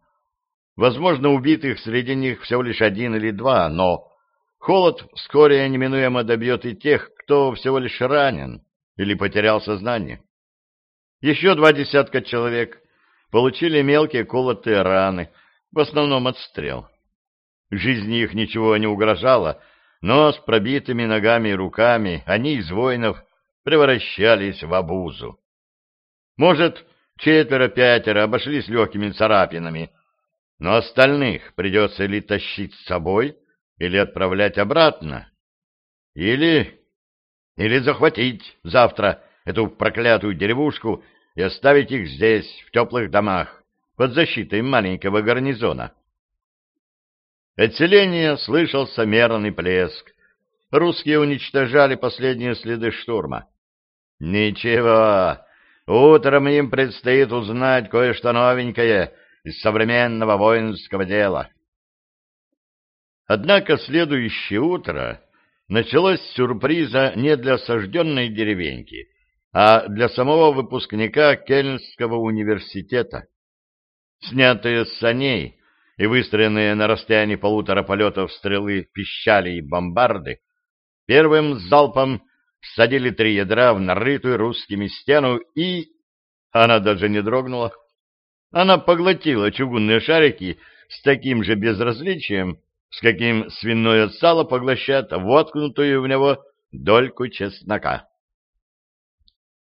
Возможно, убитых среди них всего лишь один или два, но холод вскоре неминуемо добьет и тех, кто всего лишь ранен или потерял сознание. Еще два десятка человек получили мелкие колотые раны, в основном от стрел. Жизни их ничего не угрожало, но с пробитыми ногами и руками они из воинов превращались в обузу. Может, четверо-пятеро обошлись легкими царапинами, но остальных придется или тащить с собой, или отправлять обратно, или... или захватить завтра эту проклятую деревушку и оставить их здесь, в теплых домах, под защитой маленького гарнизона. От селения слышался мерный плеск. Русские уничтожали последние следы штурма. Ничего, утром им предстоит узнать кое-что новенькое из современного воинского дела. Однако следующее утро началось с сюрприза не для осажденной деревеньки, а для самого выпускника Кельнского университета. Снятые с саней, и выстроенные на расстоянии полутора полетов стрелы пищали и бомбарды, первым залпом всадили три ядра в нарытую русскими стену, и... Она даже не дрогнула. Она поглотила чугунные шарики с таким же безразличием, с каким свиное сало поглощает воткнутую в него дольку чеснока.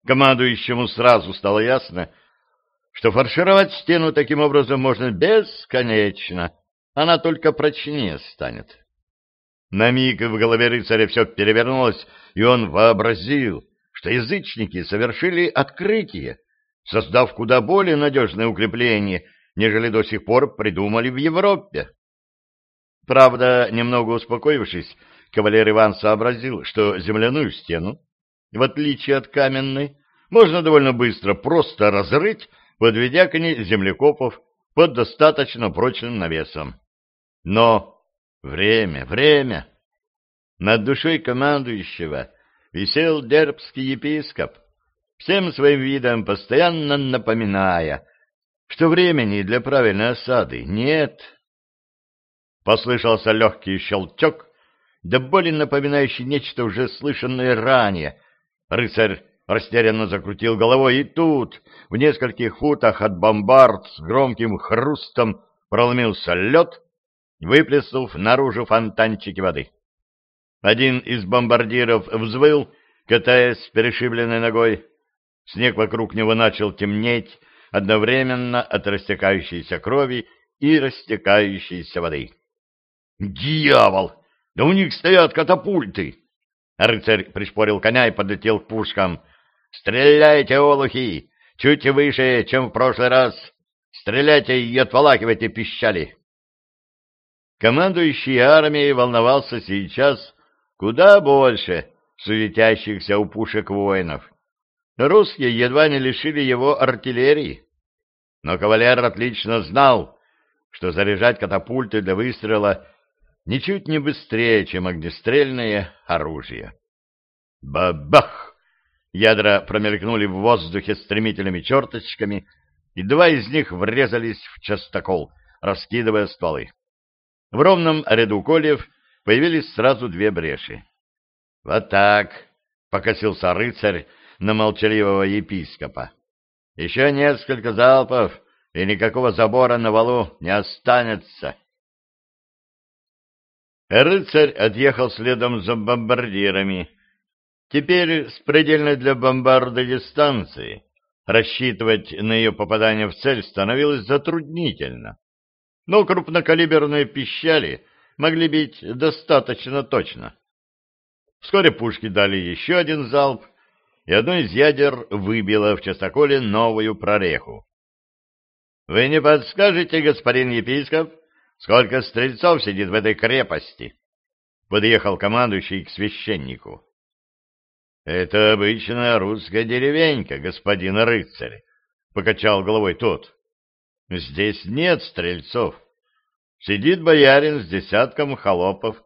Командующему сразу стало ясно, что фаршировать стену таким образом можно бесконечно, она только прочнее станет. На миг в голове рыцаря все перевернулось, и он вообразил, что язычники совершили открытие, создав куда более надежное укрепление, нежели до сих пор придумали в Европе. Правда, немного успокоившись, кавалер Иван сообразил, что земляную стену, в отличие от каменной, можно довольно быстро просто разрыть подведя к ней землекопов под достаточно прочным навесом. Но время, время! Над душой командующего висел дербский епископ, всем своим видом постоянно напоминая, что времени для правильной осады нет. Послышался легкий щелчок, да более напоминающий нечто уже слышанное ранее. Рыцарь растерянно закрутил головой, и тут, в нескольких футах от бомбард, с громким хрустом проломился лед, выплеснув наружу фонтанчики воды. Один из бомбардиров взвыл, катаясь перешибленной ногой. Снег вокруг него начал темнеть, одновременно от растекающейся крови и растекающейся воды. «Дьявол! Да у них стоят катапульты!» Рыцарь пришпорил коня и подлетел к пушкам. «Стреляйте, олухи! Чуть выше, чем в прошлый раз! Стреляйте и отволакивайте пищали!» Командующий армией волновался сейчас куда больше суетящихся у пушек воинов. Русские едва не лишили его артиллерии. Но кавалер отлично знал, что заряжать катапульты для выстрела ничуть не быстрее, чем огнестрельное оружие. Бабах! Ядра промелькнули в воздухе стремительными черточками, и два из них врезались в частокол, раскидывая стволы. В ровном ряду кольев появились сразу две бреши. — Вот так! — покосился рыцарь на молчаливого епископа. — Еще несколько залпов, и никакого забора на валу не останется. Рыцарь отъехал следом за бомбардирами. Теперь с предельной для бомбарда дистанции рассчитывать на ее попадание в цель становилось затруднительно. Но крупнокалиберные пищали могли бить достаточно точно. Вскоре пушки дали еще один залп, и одно из ядер выбило в частоколе новую прореху. — Вы не подскажете, господин епископ, сколько стрельцов сидит в этой крепости? Подъехал командующий к священнику. — Это обычная русская деревенька, господин рыцарь, — покачал головой тот. — Здесь нет стрельцов. Сидит боярин с десятком холопов,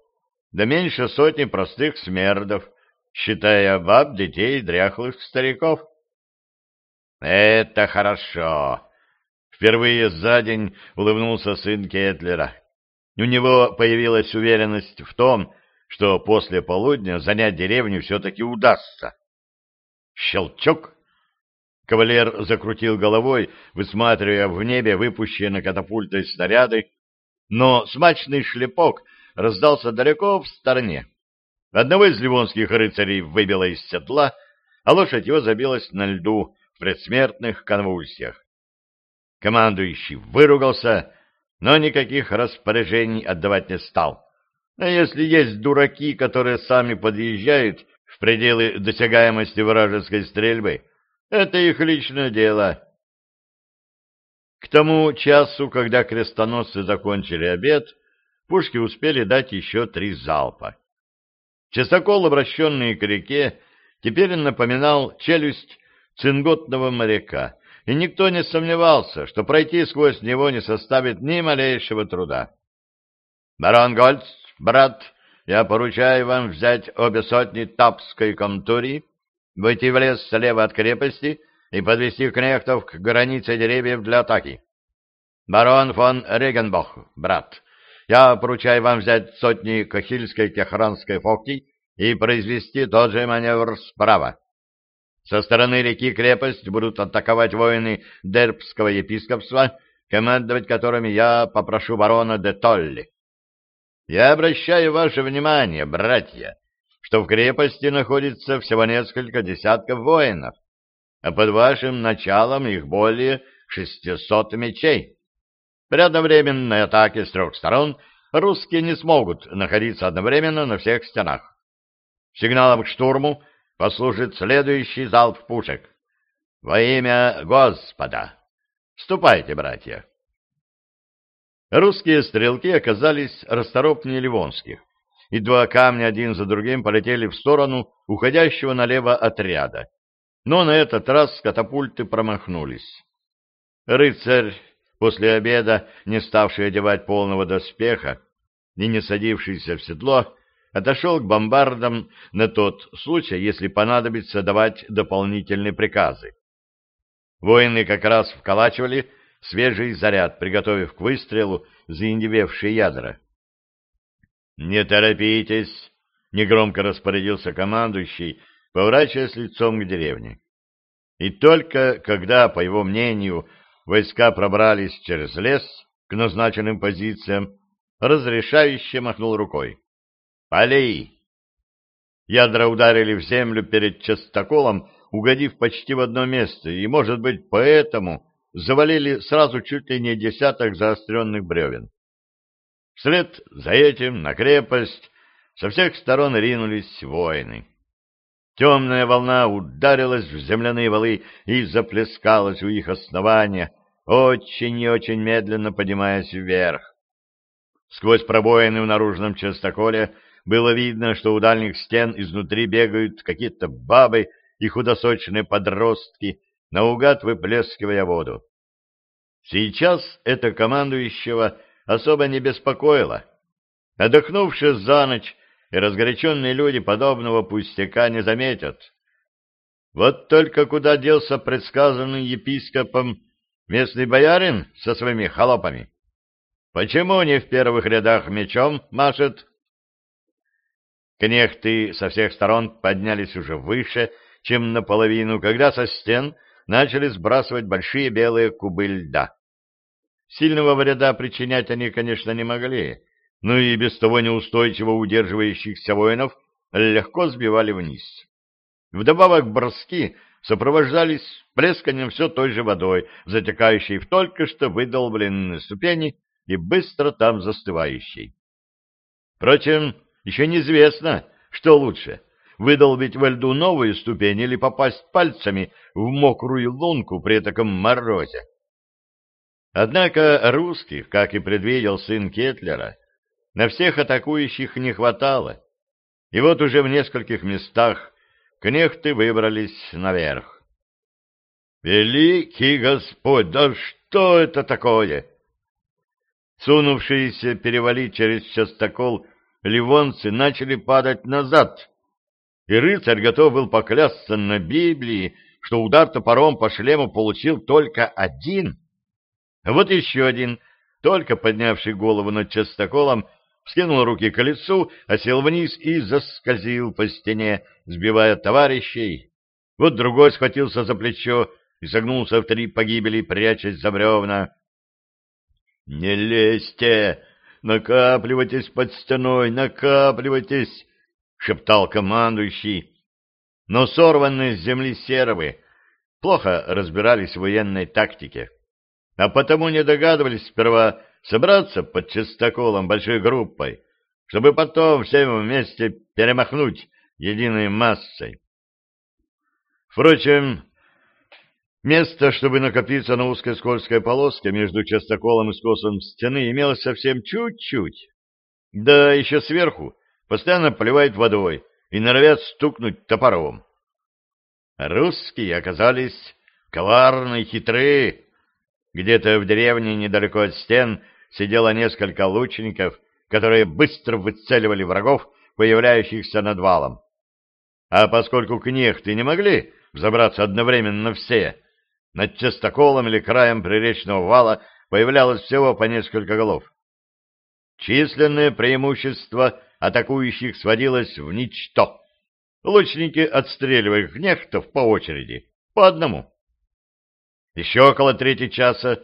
да меньше сотни простых смердов, считая баб, детей, дряхлых стариков. «Это хорошо!» Впервые за день улыбнулся сын Кетлера. У него появилась уверенность в том, что после полудня занять деревню все-таки удастся. Щелчок! Кавалер закрутил головой, высматривая в небе выпущенные катапультой снаряды, но смачный шлепок раздался далеко в стороне. Одного из ливонских рыцарей выбило из седла, а лошадь его забилась на льду в предсмертных конвульсиях. Командующий выругался, но никаких распоряжений отдавать не стал. А если есть дураки, которые сами подъезжают в пределы досягаемости вражеской стрельбы, это их личное дело. К тому часу, когда крестоносцы закончили обед, пушки успели дать еще три залпа. Чистокол, обращенный к реке, теперь напоминал челюсть цинготного моряка, и никто не сомневался, что пройти сквозь него не составит ни малейшего труда. «Барон Гольц, брат, я поручаю вам взять обе сотни тапской комтурии, выйти в лес слева от крепости и подвести кнехтов к границе деревьев для атаки. Барон фон Регенбох, брат, я поручаю вам взять сотни кахильской техранской фокти и произвести тот же маневр справа. Со стороны реки крепость будут атаковать воины Дербского епископства, командовать которыми я попрошу барона де Толли. Я обращаю ваше внимание, братья, что в крепости находится всего несколько десятков воинов, а под вашим началом их более шестисот мечей. При одновременной атаке с трех сторон русские не смогут находиться одновременно на всех стенах. Сигналом к штурму послужит следующий залп пушек. Во имя Господа! Ступайте, братья! Русские стрелки оказались расторопнее ливонских, и два камня один за другим полетели в сторону уходящего налево отряда. Но на этот раз катапульты промахнулись. Рыцарь после обеда, не ставший одевать полного доспеха и не садившийся в седло, отошел к бомбардам на тот случай, если понадобится давать дополнительные приказы. Воины как раз вколачивали свежий заряд, приготовив к выстрелу заиндевевшие ядра. Не торопитесь, негромко распорядился командующий, поворачиваясь лицом к деревне. И только когда, по его мнению, войска пробрались через лес к назначенным позициям, разрешающе махнул рукой. «Полей!» Ядра ударили в землю перед частоколом, угодив почти в одно место, и, может быть, поэтому завалили сразу чуть ли не десяток заостренных бревен. Вслед за этим на крепость со всех сторон ринулись воины. Темная волна ударилась в земляные валы и заплескалась у их основания, очень и очень медленно поднимаясь вверх. Сквозь пробоины в наружном частоколе было видно, что у дальних стен изнутри бегают какие-то бабы и худосочные подростки, наугад выплескивая воду. Сейчас это командующего особо не беспокоило. Отдохнувшие за ночь, и разгоряченные люди подобного пустяка не заметят. Вот только куда делся предсказанный епископом местный боярин со своими холопами? Почему не в первых рядах мечом машет? Кнехты со всех сторон поднялись уже выше, чем наполовину, когда со стен начали сбрасывать большие белые кубы льда. Сильного вреда причинять они, конечно, не могли, но и без того неустойчиво удерживающихся воинов легко сбивали вниз. Вдобавок броски сопровождались плесканием все той же водой, затекающей в только что выдолбленные ступени и быстро там застывающей. Впрочем, еще неизвестно, что лучше — выдолбить во льду новую ступень или попасть пальцами в мокрую лунку при таком морозе. Однако русских, как и предвидел сын Кетлера, на всех атакующих не хватало, и вот уже в нескольких местах кнехты выбрались наверх. «Великий Господь, да что это такое?» Сунувшиеся перевалить через частокол ливонцы начали падать назад, и рыцарь готов был поклясться на Библии, что удар топором по шлему получил только один. Вот еще один, только поднявший голову над частоколом, вскинул руки к лицу, осел вниз и заскользил по стене, сбивая товарищей. Вот другой схватился за плечо и согнулся в три погибели, прячась за бревна. — Не лезьте! Накапливайтесь под стеной, накапливайтесь! — шептал командующий. Но сорванные с земли сервы плохо разбирались в военной тактике, а потому не догадывались сперва собраться под частоколом большой группой, чтобы потом всем вместе перемахнуть единой массой. Впрочем, место, чтобы накопиться на узкой скользкой полоске между частоколом и скосом стены, имелось совсем чуть-чуть. Да еще сверху постоянно поливает водой и норовят стукнуть топором. Русские оказались коварны и хитры. Где-то в деревне недалеко от стен сидело несколько лучников, которые быстро выцеливали врагов, появляющихся над валом. А поскольку кнехты не могли взобраться одновременно все, над частоколом или краем приречного вала появлялось всего по несколько голов. Численное преимущество атакующих сводилось в ничто. Лучники отстреливали кнехтов по очереди, по одному. Еще около трети часа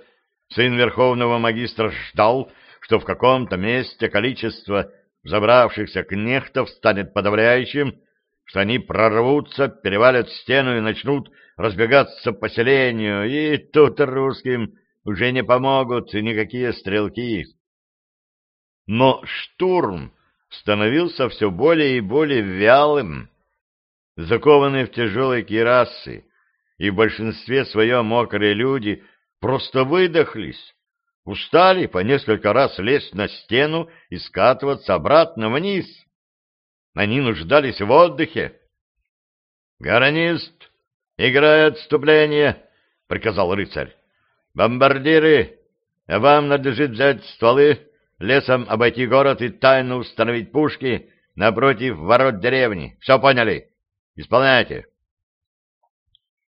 Сын верховного магистра ждал, что в каком-то месте количество забравшихся кнехтов станет подавляющим, что они прорвутся, перевалят стену и начнут разбегаться по селению, и тут русским уже не помогут никакие стрелки. Но штурм становился все более и более вялым. Закованные в тяжелые кирасы и в большинстве своем мокрые люди просто выдохлись, устали по несколько раз лезть на стену и скатываться обратно вниз. Они нуждались в отдыхе. «Гарнист, играй отступление!» — приказал рыцарь. «Бомбардиры, вам надлежит взять стволы, лесом обойти город и тайно установить пушки напротив ворот деревни. Все поняли? Исполняйте!»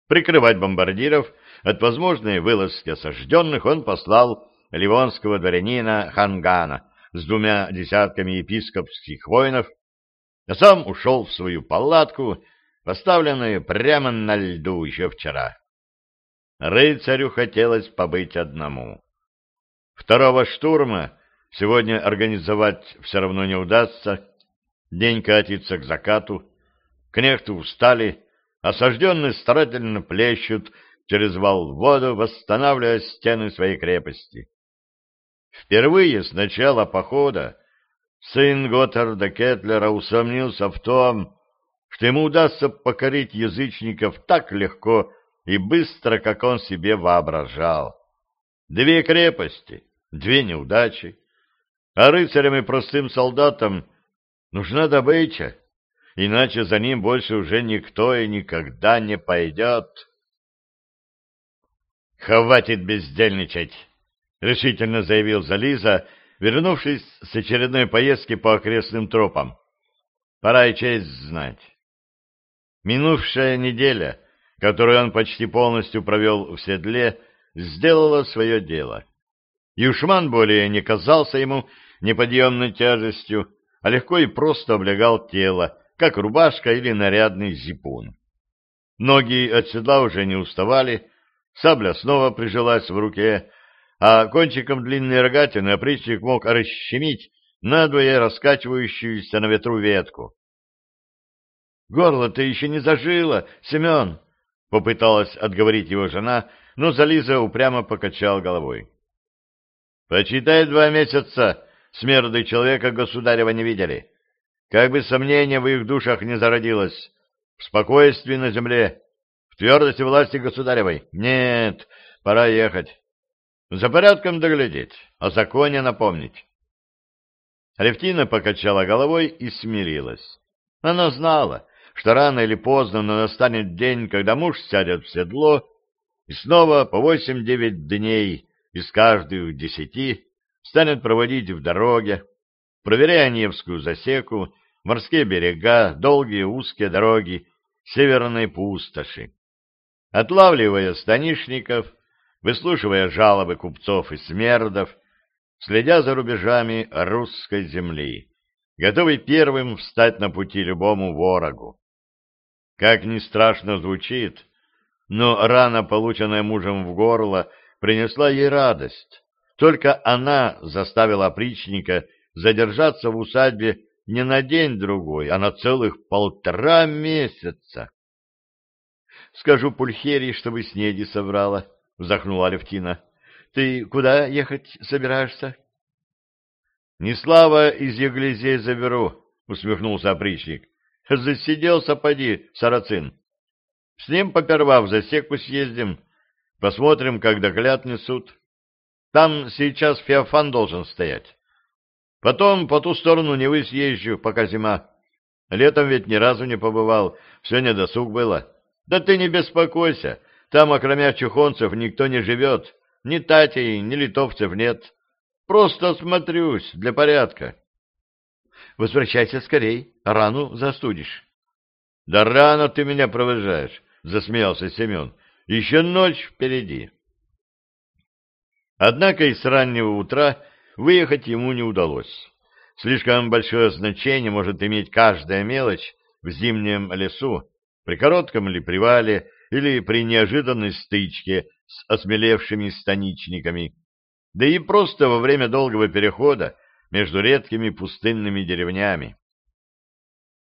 Прикрывать бомбардиров от возможной вылазки осажденных он послал ливонского дворянина Хангана, с двумя десятками епископских воинов, а сам ушел в свою палатку, поставленную прямо на льду еще вчера. Рыцарю хотелось побыть одному. Второго штурма сегодня организовать все равно не удастся, день катится к закату, кнехты устали, осажденные старательно плещут через вал в воду, восстанавливая стены своей крепости. Впервые с начала похода сын Готтарда Кетлера усомнился в том, что ему удастся покорить язычников так легко и быстро, как он себе воображал. Две крепости, две неудачи, а рыцарям и простым солдатам нужна добыча, иначе за ним больше уже никто и никогда не пойдет. «Хватит бездельничать!» — решительно заявил Зализа, вернувшись с очередной поездки по окрестным тропам. «Пора и честь знать». Минувшая неделя, которую он почти полностью провел в седле, сделала свое дело. Юшман более не казался ему неподъемной тяжестью, а легко и просто облегал тело, как рубашка или нарядный зипун. Ноги от седла уже не уставали, сабля снова прижилась в руке, а кончиком длинной рогатины опричник мог расщемить надвое раскачивающуюся на ветру ветку. — Горло-то еще не зажило, Семен! — попыталась отговорить его жена, но Зализа упрямо покачал головой. — Почитай два месяца, смерды человека государева не видели. Как бы сомнения в их душах не зародилось. В спокойствии на земле, твердости власти государевой. Нет, пора ехать. За порядком доглядеть, о законе напомнить. Алевтина покачала головой и смирилась. Она знала, что рано или поздно настанет день, когда муж сядет в седло, и снова по восемь-девять дней из каждых десяти станет проводить в дороге, проверяя Невскую засеку, морские берега, долгие узкие дороги северной пустоши. Отлавливая станишников, выслушивая жалобы купцов и смердов, следя за рубежами русской земли, готовый первым встать на пути любому ворогу. Как ни страшно звучит, но рана, полученная мужем в горло, принесла ей радость. Только она заставила опричника задержаться в усадьбе не на день-другой, а на целых полтора месяца. — Скажу Пульхерии, чтобы снеди собрала, — вздохнула Алевтина. — Ты куда ехать собираешься? — Не слава из Еглизей заберу, — усмехнулся опричник. — Засиделся, поди, сарацин. С ним поперва в засеку съездим, посмотрим, как доклад несут. Там сейчас Феофан должен стоять. Потом по ту сторону Невы съезжу, пока зима. Летом ведь ни разу не побывал, все недосуг было. Да ты не беспокойся, там, окромя чухонцев, никто не живет. Ни татей, ни литовцев нет. Просто смотрюсь, для порядка. Возвращайся скорей, рану застудишь. Да рано ты меня провожаешь, засмеялся Семен. Еще ночь впереди. Однако и с раннего утра выехать ему не удалось. Слишком большое значение может иметь каждая мелочь в зимнем лесу, при коротком или привале, или при неожиданной стычке с осмелевшими станичниками, да и просто во время долгого перехода между редкими пустынными деревнями.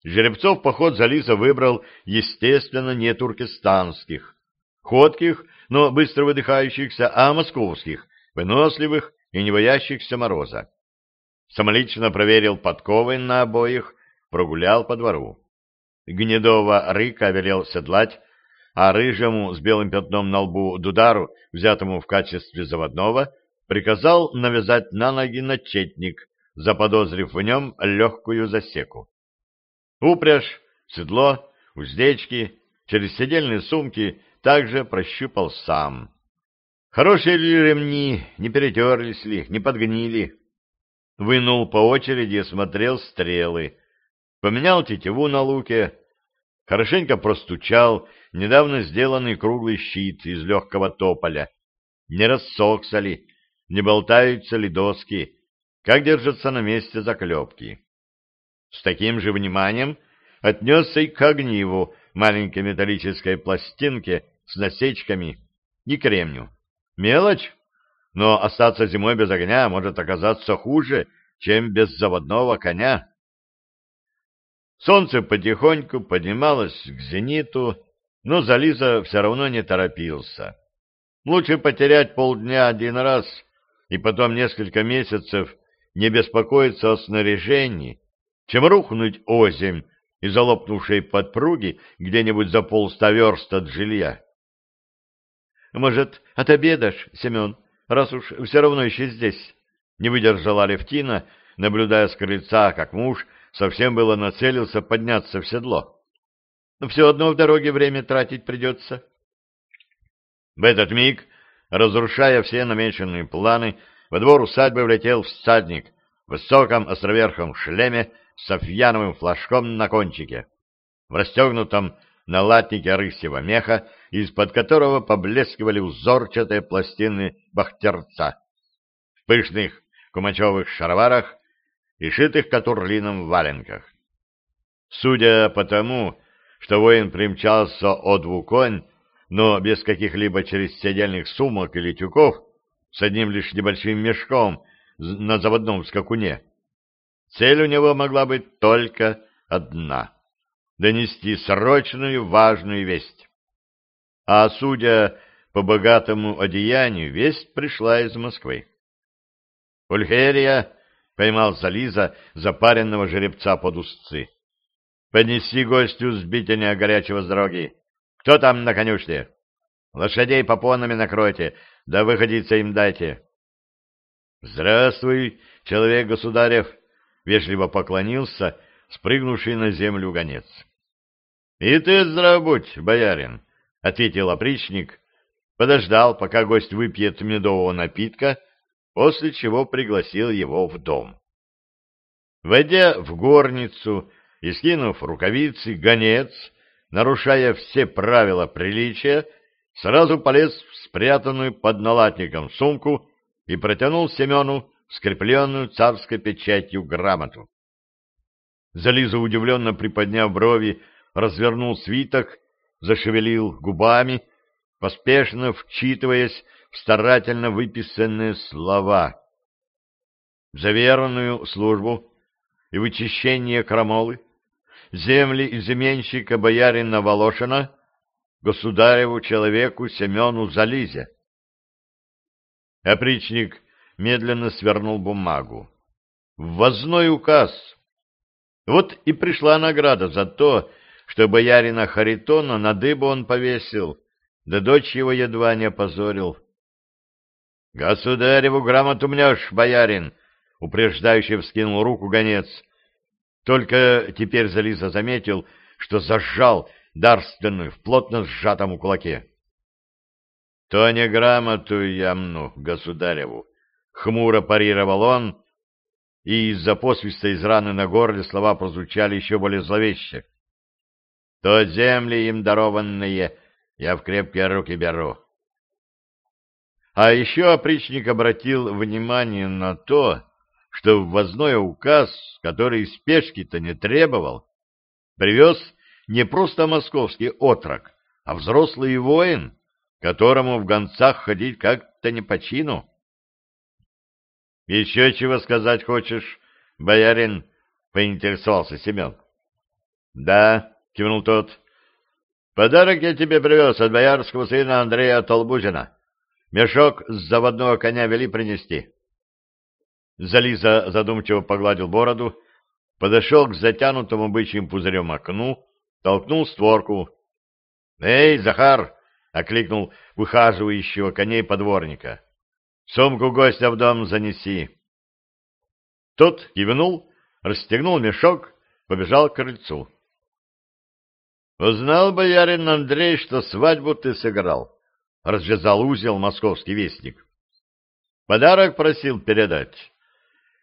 Жеребцов поход за Лиза выбрал, естественно, не туркестанских, ходких, но быстро выдыхающихся, а московских, выносливых и не боящихся мороза. Самолично проверил подковы на обоих, прогулял по двору. Гнедого рыка велел седлать, а рыжему с белым пятном на лбу Дудару, взятому в качестве заводного, приказал навязать на ноги начетник, заподозрив в нем легкую засеку. Упряжь, седло, уздечки, через седельные сумки также прощупал сам. Хорошие ли ремни, не перетерлись ли, не подгнили? Вынул по очереди, осмотрел стрелы. Поменял тетиву на луке. Хорошенько простучал недавно сделанный круглый щит из легкого тополя. Не рассохся ли, не болтаются ли доски, как держатся на месте заклепки. С таким же вниманием отнесся и к огниву маленькой металлической пластинке с насечками и кремню. Мелочь, но остаться зимой без огня может оказаться хуже, чем без заводного коня. Солнце потихоньку поднималось к зениту, но Зализа все равно не торопился. Лучше потерять полдня один раз и потом несколько месяцев не беспокоиться о снаряжении, чем рухнуть озимь и залопнувшей подпруги где-нибудь за полста верст от жилья. — Может, отобедаешь, Семен, раз уж все равно еще здесь? — не выдержала Левтина, наблюдая с крыльца, как муж совсем было нацелился подняться в седло. — Все одно в дороге время тратить придется. В этот миг, разрушая все намеченные планы, во двор усадьбы влетел всадник в высоком островерхом шлеме с софьяновым флажком на кончике, в расстегнутом на латнике рысьего меха, из-под которого поблескивали узорчатые пластины бахтерца, в пышных кумачевых шароварах и шитых катурлином валенках. Судя по тому, что воин примчался от двуконь, но без каких-либо чересседельных сумок или тюков, с одним лишь небольшим мешком на заводном скакуне, Цель у него могла быть только одна — донести срочную важную весть. А судя по богатому одеянию, весть пришла из Москвы. Пульхерия поймал Зализа запаренного жеребца под узцы. — Поднеси гостю сбитения горячего с дороги. Кто там на конюшне? Лошадей попонами накройте, да выходиться им дайте. — Здравствуй, человек государев! —— вежливо поклонился спрыгнувший на землю гонец. — И ты здрав будь, боярин, — ответил опричник, подождал, пока гость выпьет медового напитка, после чего пригласил его в дом. Войдя в горницу и скинув рукавицы, гонец, нарушая все правила приличия, сразу полез в спрятанную под налатником сумку и протянул Семену скрепленную царской печатью грамоту. Зализа, удивленно приподняв брови, развернул свиток, зашевелил губами, поспешно вчитываясь в старательно выписанные слова. За верную службу и вычищение крамолы, земли изменщика боярина Волошина, государеву человеку Семену Зализе. Опричник медленно свернул бумагу. Ввозной указ. Вот и пришла награда за то, что боярина Харитона на дыбу он повесил, да дочь его едва не опозорил. — Государеву грамоту мнешь, боярин! — упреждающе вскинул руку гонец. Только теперь Зализа заметил, что зажал дарственную в плотно сжатом кулаке. — То не грамоту я мну, государеву, Хмуро парировал он, и из-за посвиста из раны на горле слова прозвучали еще более зловеще. «То земли им дарованные я в крепкие руки беру». А еще опричник обратил внимание на то, что ввозной указ, который спешки-то не требовал, привез не просто московский отрок, а взрослый воин, которому в гонцах ходить как-то не по чину. — Еще чего сказать хочешь, боярин? — поинтересовался Семен. — Да, — кивнул тот. — Подарок я тебе привез от боярского сына Андрея Толбузина. Мешок с заводного коня вели принести. Зализа задумчиво погладил бороду, подошел к затянутому бычьим пузырем окну, толкнул створку. — Эй, Захар! — окликнул выхаживающего коней подворника. Сумку гостя в дом занеси. Тот кивнул, расстегнул мешок, побежал к крыльцу. Узнал боярин Андрей, что свадьбу ты сыграл, развязал узел московский вестник. Подарок просил передать.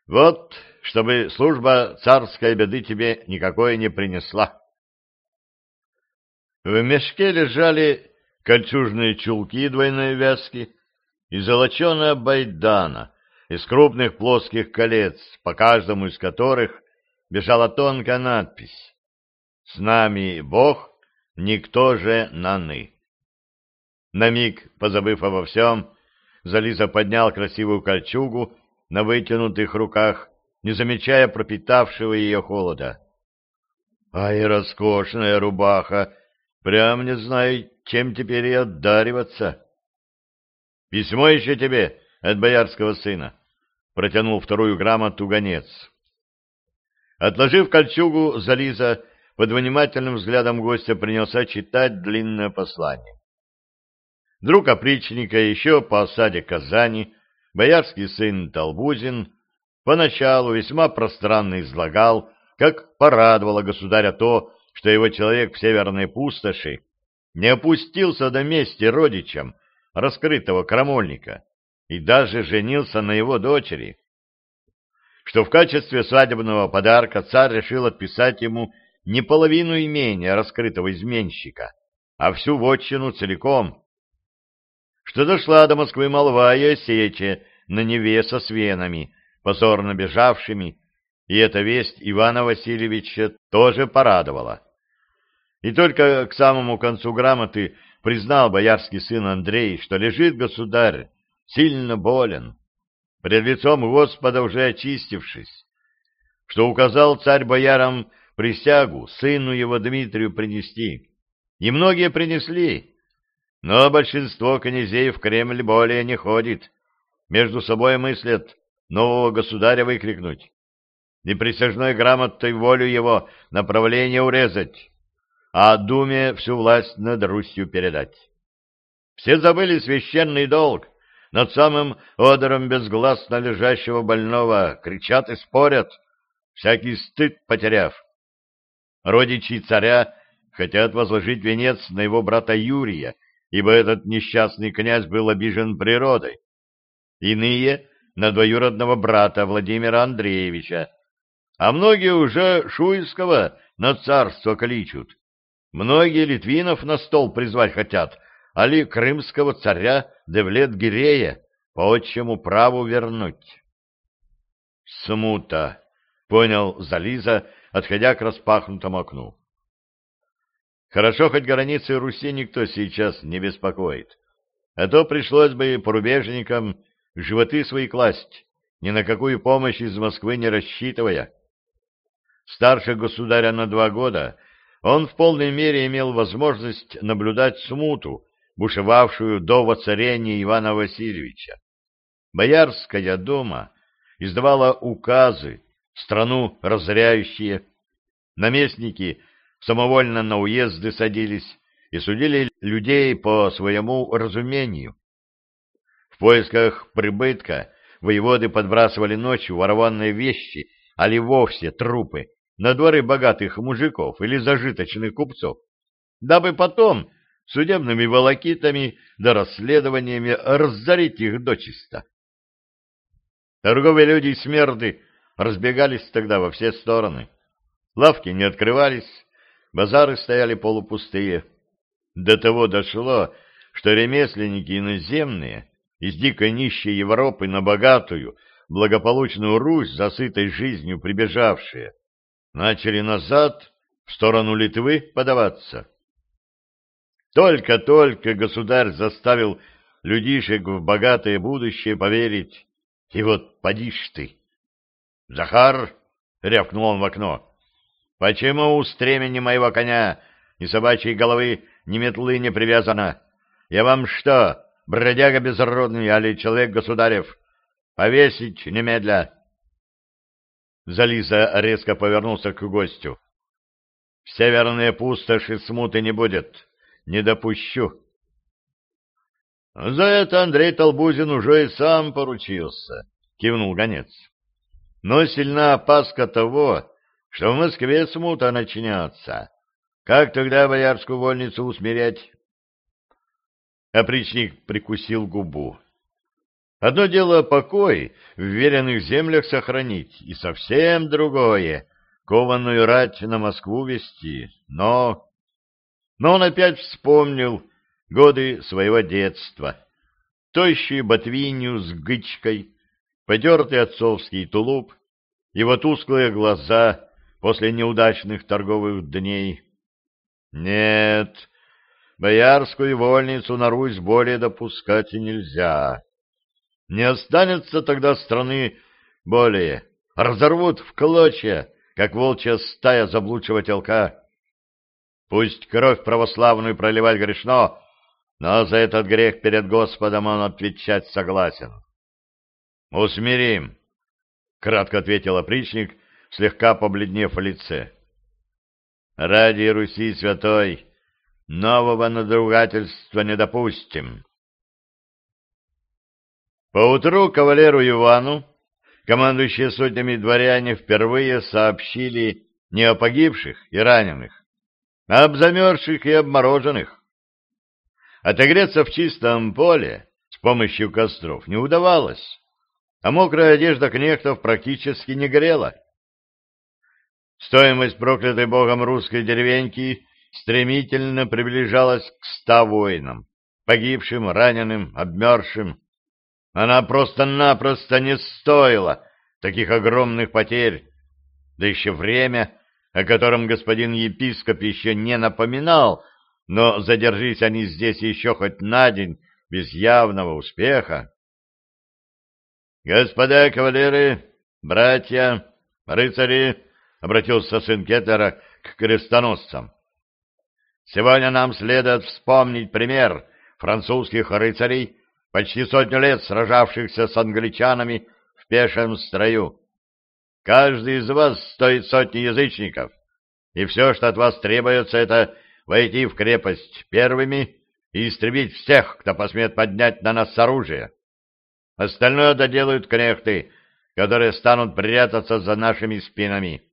Вот, чтобы служба царской беды тебе никакой не принесла. В мешке лежали кольчужные чулки двойной вязки, и золоченая байдана из крупных плоских колец, по каждому из которых бежала тонкая надпись «С нами Бог, никто же наны». На миг, позабыв обо всем, Зализа поднял красивую кольчугу на вытянутых руках, не замечая пропитавшего ее холода. Ай, роскошная рубаха! Прям не знаю, чем теперь и отдариваться. Письмо еще тебе от боярского сына. Протянул вторую грамоту гонец. Отложив кольчугу, Зализа под внимательным взглядом гостя принялся читать длинное послание. Друг опричника еще по осаде Казани, боярский сын Толбузин, поначалу весьма пространно излагал как порадовало государя то, что его человек в северной пустоши не опустился до мести родичам раскрытого крамольника и даже женился на его дочери, что в качестве свадебного подарка царь решил отписать ему не половину имения раскрытого изменщика, а всю вотчину целиком, что дошла до Москвы молва и осече на Неве со свенами, позорно бежавшими и эта весть Ивана Васильевича тоже порадовала. И только к самому концу грамоты признал боярский сын Андрей, что лежит государь, сильно болен, пред лицом Господа уже очистившись, что указал царь боярам присягу сыну его Дмитрию принести. И многие принесли, но большинство князей в Кремль более не ходит, между собой мыслят нового государя выкрикнуть и присяжной грамотой волю его направление урезать, а Думе всю власть над Русью передать. Все забыли священный долг, над самым одором безгласно лежащего больного кричат и спорят, всякий стыд потеряв. Родичи царя хотят возложить венец на его брата Юрия, ибо этот несчастный князь был обижен природой. Иные — на двоюродного брата Владимира Андреевича, а многие уже Шуйского на царство кличут. Многие Литвинов на стол призвать хотят, али крымского царя Девлет-Гирея по отчему праву вернуть. Смута, понял Зализа, отходя к распахнутому окну. Хорошо, хоть границы Руси никто сейчас не беспокоит, а то пришлось бы порубежникам животы свои класть, ни на какую помощь из Москвы не рассчитывая. Старше государя на два года, он в полной мере имел возможность наблюдать смуту, бушевавшую до воцарения Ивана Васильевича. Боярская дума издавала указы, страну разоряющие. Наместники самовольно на уезды садились и судили людей по своему разумению. В поисках прибытка воеводы подбрасывали ночью ворованные вещи, али вовсе трупы, на дворы богатых мужиков или зажиточных купцов, дабы потом судебными волокитами да расследованиями разорить их дочисто. Торговые люди и смерды разбегались тогда во все стороны. Лавки не открывались, базары стояли полупустые. До того дошло, что ремесленники иноземные из дикой нищей Европы на богатую, благополучную Русь, засытой жизнью прибежавшие, начали назад, в сторону Литвы подаваться. Только-только государь заставил людишек в богатое будущее поверить, и вот поди ж ты. — Захар! — рявкнул он в окно. — Почему у стремени моего коня ни собачьей головы, ни метлы не привязано? Я вам что, бродяга безродный, али человек государев? Повесить немедля! Зализа резко повернулся к гостю. — В северные пустоши смуты не будет. Не допущу. — За это Андрей Толбузин уже и сам поручился, — кивнул гонец. — Но сильна опаска того, что в Москве смута начнется. Как тогда боярскую вольницу усмирять? Опричник прикусил губу. Одно дело покой в веренных землях сохранить, и совсем другое — кованную рать на Москву вести, но... Но он опять вспомнил годы своего детства, тощую ботвинью с гычкой, потертый отцовский тулуп, его тусклые глаза после неудачных торговых дней. Нет, боярскую вольницу на Русь более допускать нельзя. Не останется тогда страны более, разорвут в клочья, как волчья стая заблудшего телка. Пусть кровь православную проливать грешно, но за этот грех перед Господом он отвечать согласен. — Усмирим, — кратко ответил опричник, слегка побледнев в лице. — Ради Руси святой нового надругательства не допустим. Поутру кавалеру Ивану, командующие сотнями дворяне, впервые сообщили не о погибших и раненых, а об замерзших и обмороженных. Отогреться в чистом поле с помощью костров не удавалось, а мокрая одежда кнехтов практически не грела. Стоимость проклятой богом русской деревеньки стремительно приближалась к ста воинам, погибшим, раненым, обмерзшим. Она просто-напросто не стоила таких огромных потерь, да еще время, о котором господин епископ еще не напоминал, но задержись они здесь еще хоть на день без явного успеха. «Господа кавалеры, братья, рыцари!» — обратился сын Кетера к крестоносцам. «Сегодня нам следует вспомнить пример французских рыцарей, почти сотню лет сражавшихся с англичанами в пешем строю. Каждый из вас стоит сотни язычников, и все, что от вас требуется, это войти в крепость первыми и истребить всех, кто посмеет поднять на нас оружие. Остальное доделают крехты, которые станут прятаться за нашими спинами.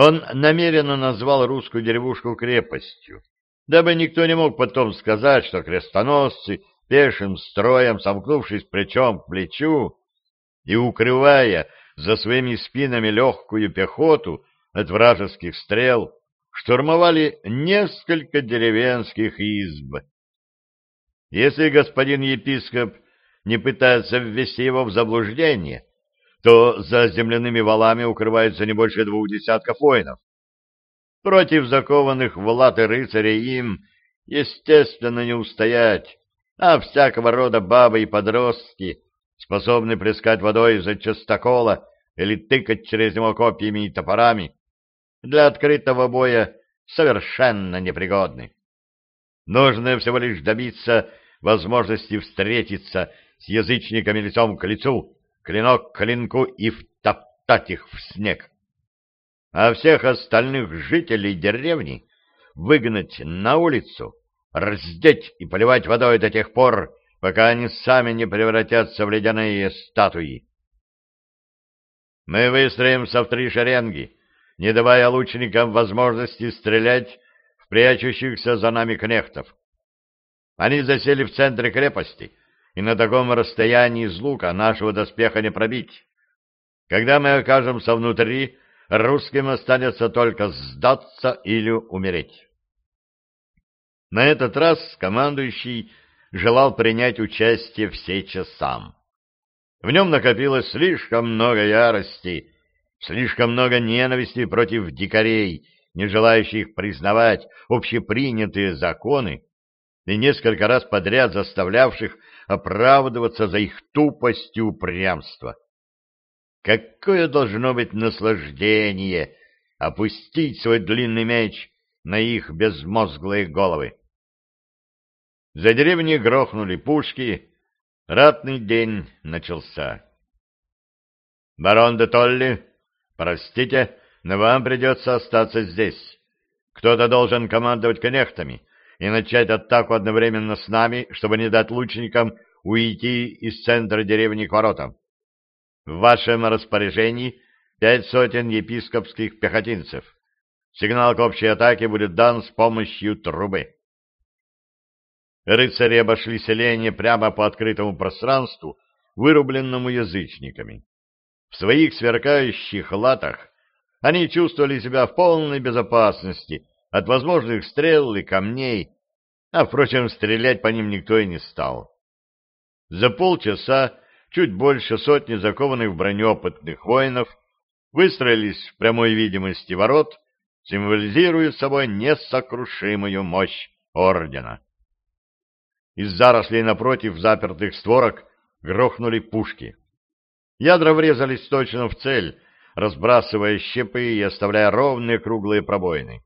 Он намеренно назвал русскую деревушку крепостью, дабы никто не мог потом сказать, что крестоносцы пешим строем, сомкнувшись плечом к плечу и укрывая за своими спинами легкую пехоту от вражеских стрел, штурмовали несколько деревенских изб. Если господин епископ не пытается ввести его в заблуждение, то за земляными валами укрывается не больше двух десятков воинов. Против закованных в латы рыцарей им, естественно, не устоять, а всякого рода бабы и подростки способны плескать водой из-за частокола или тыкать через него копьями и топорами, для открытого боя совершенно непригодны. Нужно всего лишь добиться возможности встретиться с язычниками лицом к лицу, клинок к клинку и втоптать их в снег. А всех остальных жителей деревни выгнать на улицу, раздеть и поливать водой до тех пор, пока они сами не превратятся в ледяные статуи. Мы выстроимся в три шеренги, не давая лучникам возможности стрелять в прячущихся за нами кнехтов. Они засели в центре крепости, и на таком расстоянии из лука нашего доспеха не пробить. Когда мы окажемся внутри, русским останется только сдаться или умереть. На этот раз командующий желал принять участие в сече сам. В нем накопилось слишком много ярости, слишком много ненависти против дикарей, не желающих признавать общепринятые законы и несколько раз подряд заставлявших оправдываться за их тупость и упрямство. Какое должно быть наслаждение опустить свой длинный меч на их безмозглые головы! За деревней грохнули пушки, ратный день начался. «Барон де Толли, простите, но вам придется остаться здесь. Кто-то должен командовать коннектами, и начать атаку одновременно с нами, чтобы не дать лучникам уйти из центра деревни к воротам. В вашем распоряжении пять сотен епископских пехотинцев. Сигнал к общей атаке будет дан с помощью трубы. Рыцари обошли селение прямо по открытому пространству, вырубленному язычниками. В своих сверкающих латах они чувствовали себя в полной безопасности от возможных стрел и камней, а, впрочем, стрелять по ним никто и не стал. За полчаса чуть больше сотни закованных в броню опытных воинов выстроились в прямой видимости ворот, символизируя собой несокрушимую мощь ордена. Из зарослей напротив запертых створок грохнули пушки. Ядра врезались точно в цель, разбрасывая щепы и оставляя ровные круглые пробоины.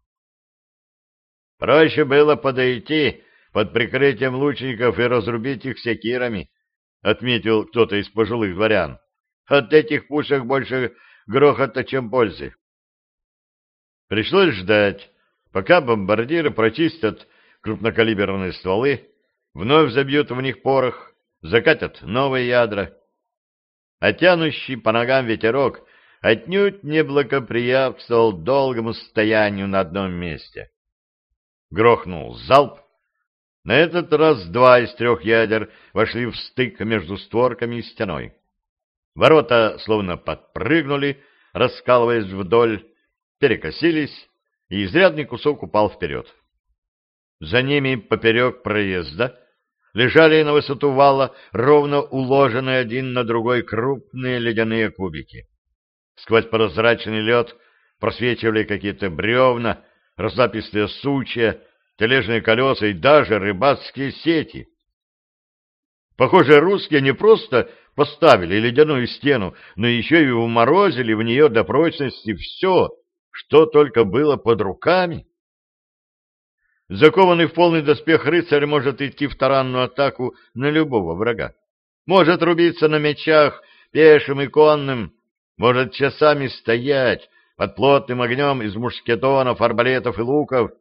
Проще было подойти под прикрытием лучников и разрубить их секирами, — отметил кто-то из пожилых дворян. От этих пушек больше грохота, чем пользы. Пришлось ждать, пока бомбардиры прочистят крупнокалиберные стволы, вновь забьют в них порох, закатят новые ядра. А тянущий по ногам ветерок отнюдь не благоприятствовал долгому стоянию на одном месте. Грохнул залп. На этот раз два из трех ядер вошли в стык между створками и стеной. Ворота словно подпрыгнули, раскалываясь вдоль, перекосились, и изрядный кусок упал вперед. За ними поперек проезда лежали на высоту вала ровно уложенные один на другой крупные ледяные кубики. Сквозь прозрачный лед просвечивали какие-то бревна, разлапистые сучья, тележные колеса и даже рыбацкие сети. Похоже, русские не просто поставили ледяную стену, но еще и уморозили в нее до прочности все, что только было под руками. Закованный в полный доспех рыцарь может идти в таранную атаку на любого врага. Может рубиться на мечах, пешим и конным, может часами стоять под плотным огнем из мушкетонов, арбалетов и луков.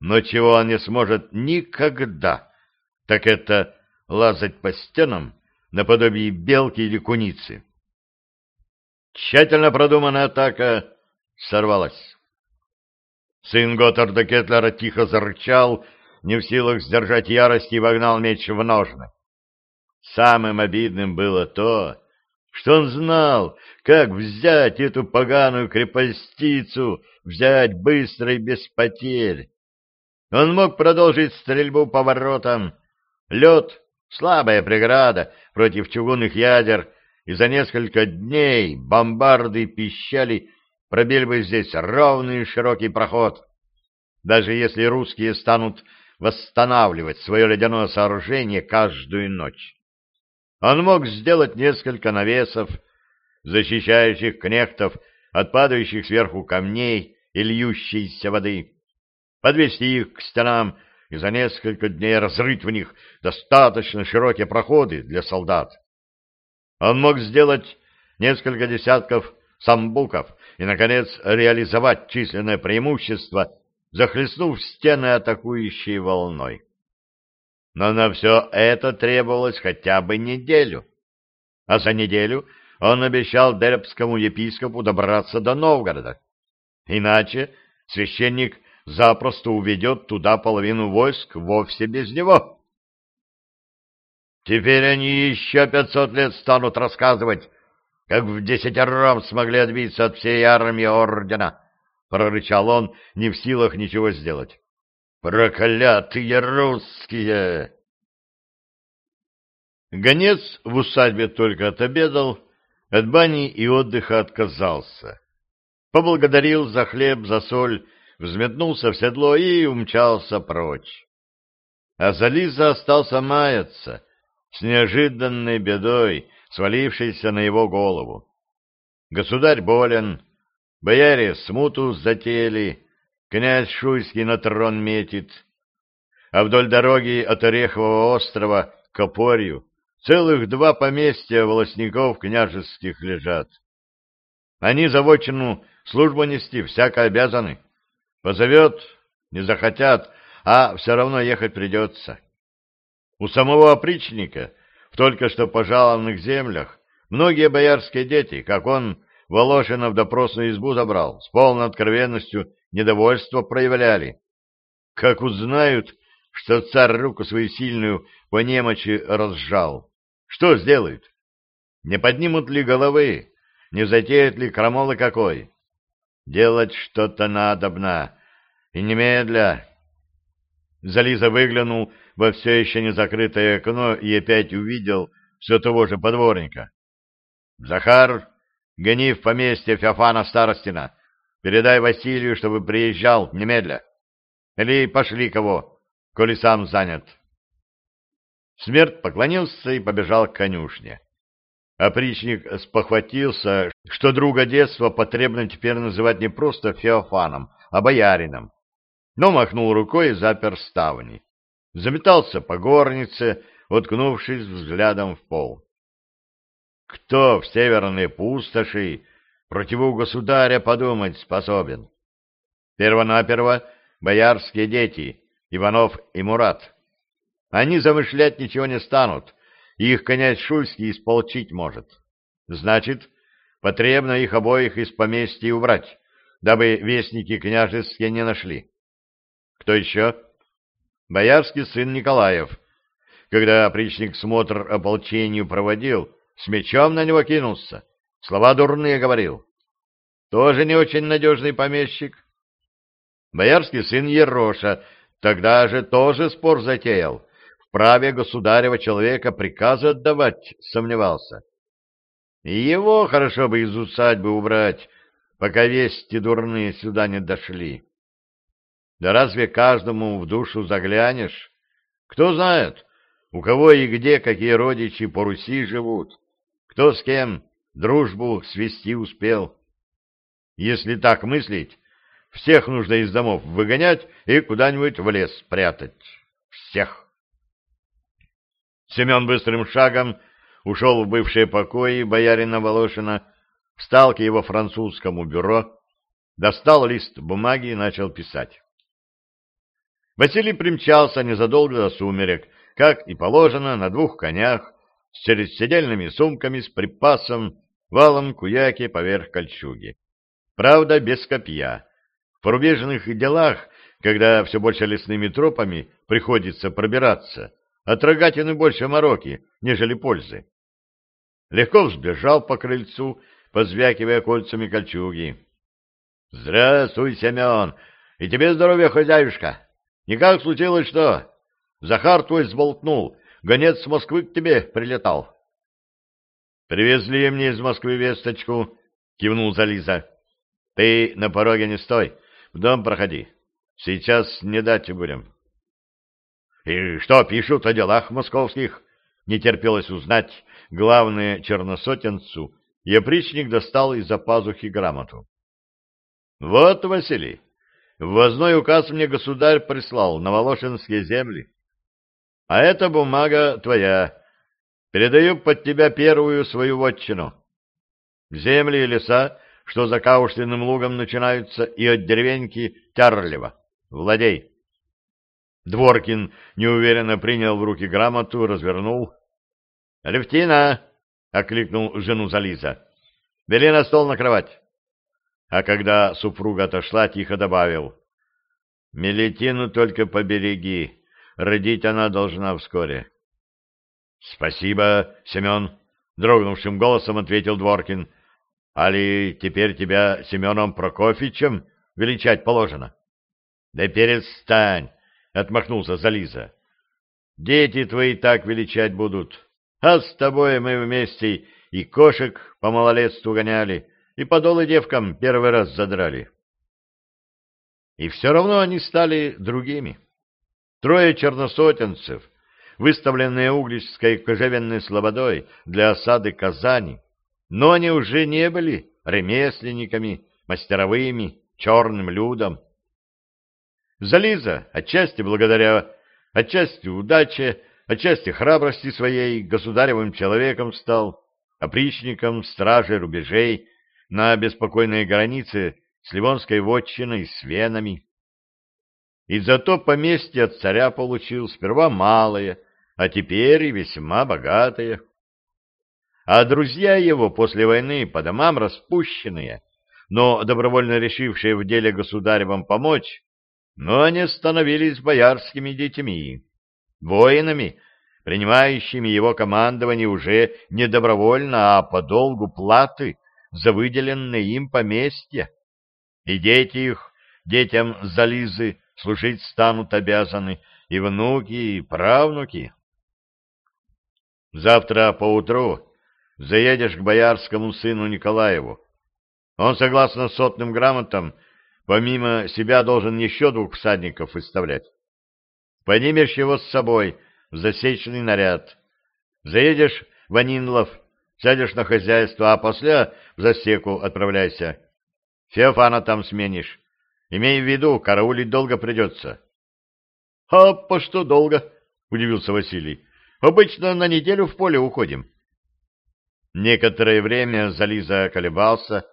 Но чего он не сможет никогда, так это лазать по стенам наподобие белки или куницы. Тщательно продуманная атака сорвалась. Сын Готтарда Кетлера тихо зарычал, не в силах сдержать ярости, и вогнал меч в ножны. Самым обидным было то, что он знал, как взять эту поганую крепостицу, взять быстро и без потерь. Он мог продолжить стрельбу по воротам. Лед — слабая преграда против чугунных ядер, и за несколько дней бомбарды пищали пробили бы здесь ровный широкий проход. Даже если русские станут восстанавливать свое ледяное сооружение каждую ночь. Он мог сделать несколько навесов, защищающих кнехтов от падающих сверху камней и льющейся воды, подвести их к стенам и за несколько дней разрыть в них достаточно широкие проходы для солдат. Он мог сделать несколько десятков самбуков и, наконец, реализовать численное преимущество, захлестнув стены атакующей волной. Но на все это требовалось хотя бы неделю. А за неделю он обещал дербскому епископу добраться до Новгорода. Иначе священник запросто уведет туда половину войск вовсе без него. Теперь они еще пятьсот лет станут рассказывать, как в десятером смогли отбиться от всей армии ордена, — прорычал он, не в силах ничего сделать. — Проклятые русские! Гонец в усадьбе только отобедал, от бани и отдыха отказался. Поблагодарил за хлеб, за соль, взметнулся в седло и умчался прочь. А Зализа остался маяться с неожиданной бедой, свалившейся на его голову. Государь болен, бояре смуту затеяли, князь Шуйский на трон метит, а вдоль дороги от Орехового острова к Опорью целых два поместья волосников княжеских лежат. Они за вотчину службу нести всяко обязаны. Позовет, не захотят, а все равно ехать придется. У самого опричника в только что пожалованных землях многие боярские дети, как он, Волошина в допросную избу забрал, с полной откровенностью недовольство проявляли. Как узнают, что царь руку свою сильную по немочи разжал, что сделают? Не поднимут ли головы? Не затеют ли крамолы какой? Делать что-то надобно, и немедля. Зализа выглянул во все еще не закрытое окно и опять увидел все того же подворника. Захар, гони в поместье Феофана Старостина, передай Василию, чтобы приезжал немедля. Или пошли кого, коли сам занят. Смерть поклонился и побежал к конюшне. Опричник спохватился, что друга детства потребно теперь называть не просто Феофаном, а боярином, но махнул рукой и запер ставни. Заметался по горнице, уткнувшись взглядом в пол. Кто в северной пустоши противу государя подумать способен? Первонаперво боярские дети, Иванов и Мурат. Они замышлять ничего не станут, их князь Шульский исполчить может. Значит, потребно их обоих из поместья убрать, дабы вестники княжеские не нашли. Кто еще? Боярский сын Николаев. Когда опричник смотр ополчению проводил, с мечом на него кинулся, слова дурные говорил. Тоже не очень надежный помещик. Боярский сын Ероша тогда же тоже спор затеял, праве государева человека приказы отдавать сомневался. Его хорошо бы из усадьбы убрать, пока вести дурные сюда не дошли. Да разве каждому в душу заглянешь? Кто знает, у кого и где какие родичи по Руси живут, кто с кем дружбу свести успел. Если так мыслить, всех нужно из домов выгонять и куда-нибудь в лес прятать. Всех. Семен быстрым шагом ушел в бывшие покои боярина Волошина, встал к его французскому бюро, достал лист бумаги и начал писать. Василий примчался незадолго до сумерек, как и положено, на двух конях, с чересседельными сумками, с припасом, валом куяки поверх кольчуги. Правда, без копья. В порубежных делах, когда все больше лесными тропами приходится пробираться, от рогатины больше мороки, нежели пользы. Легко взбежал по крыльцу, позвякивая кольцами кольчуги. — Здравствуй, Семен! И тебе здоровья, хозяюшка! Никак случилось что? Захар твой сболтнул, гонец с Москвы к тебе прилетал. — Привезли мне из Москвы весточку, — кивнул Зализа. — Ты на пороге не стой, в дом проходи. Сейчас не дать будем. И что пишут о делах московских? Не терпелось узнать главное черносотенцу, и опричник достал из-за пазухи грамоту. Вот, Василий, ввозной указ мне государь прислал на Волошинские земли. А эта бумага твоя. Передаю под тебя первую свою вотчину. Земли и леса, что за Кауштиным лугом начинаются, и от деревеньки Тярлева. Владей. Дворкин неуверенно принял в руки грамоту, развернул. — Левтина! — окликнул жену Зализа. — Бери на стол накрывать. А когда супруга отошла, тихо добавил. — Мелетину только побереги. Родить она должна вскоре. — Спасибо, Семен, — дрогнувшим голосом ответил Дворкин. — Али теперь тебя Семеном Прокофьевичем величать положено? — Да перестань! — отмахнулся Зализа. — Дети твои так величать будут. А с тобой мы вместе и кошек по малолетству гоняли, и подолы девкам первый раз задрали. И все равно они стали другими. Трое черносотенцев, выставленные Угличской кожевенной слободой для осады Казани, но они уже не были ремесленниками, мастеровыми, черным людом, Зализа, отчасти благодаря, отчасти удаче, отчасти храбрости своей, государевым человеком стал, опричником стражей рубежей на беспокойной границе с Ливонской вотчиной с венами. И зато поместье от царя получил сперва малое, а теперь и весьма богатое. А друзья его после войны по домам распущенные, но добровольно решившие в деле государевам помочь, но они становились боярскими детьми, воинами, принимающими его командование уже не добровольно, а по долгу платы за выделенные им поместья. И дети их, детям Зализы, служить станут обязаны и внуки, и правнуки. Завтра поутру заедешь к боярскому сыну Николаеву. Он, согласно сотным грамотам, помимо себя должен еще двух всадников выставлять. Поднимешь его с собой в засечный наряд. Заедешь в Анинлов, сядешь на хозяйство, а после в засеку отправляйся. Феофана там сменишь. Имей в виду, караулить долго придется. — А по что долго? — удивился Василий. — Обычно на неделю в поле уходим. Некоторое время Зализа колебался.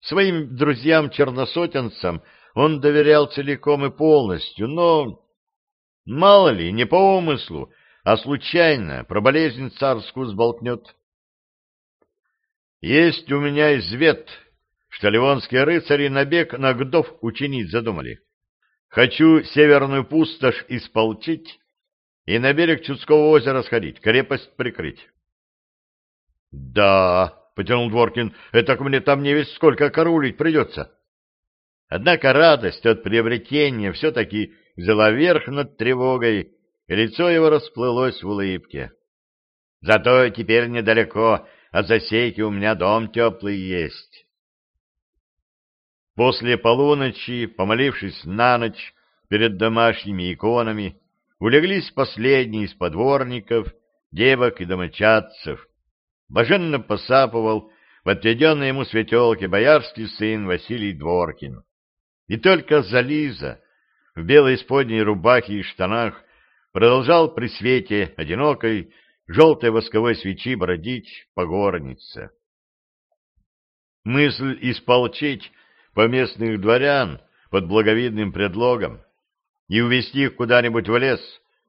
Своим друзьям-черносотенцам он доверял целиком и полностью, но Мало ли, не по умыслу, а случайно про болезнь царскую сболтнет. Есть у меня извет, что ливонские рыцари набег на Гдов учинить задумали. Хочу северную пустошь исполчить и на берег Чудского озера сходить, крепость прикрыть. — Да, — потянул Дворкин, — это мне там не весь сколько караулить придется. Однако радость от приобретения все-таки взяла верх над тревогой, и лицо его расплылось в улыбке. Зато теперь недалеко от засейки у меня дом теплый есть. После полуночи, помолившись на ночь перед домашними иконами, улеглись последние из подворников, девок и домочадцев. Блаженно посапывал в отведенной ему светелке боярский сын Василий Дворкин. И только Зализа, в белой сподней рубахе и штанах продолжал при свете одинокой желтой восковой свечи бродить по горнице. Мысль исполчить поместных дворян под благовидным предлогом и увести их куда-нибудь в лес,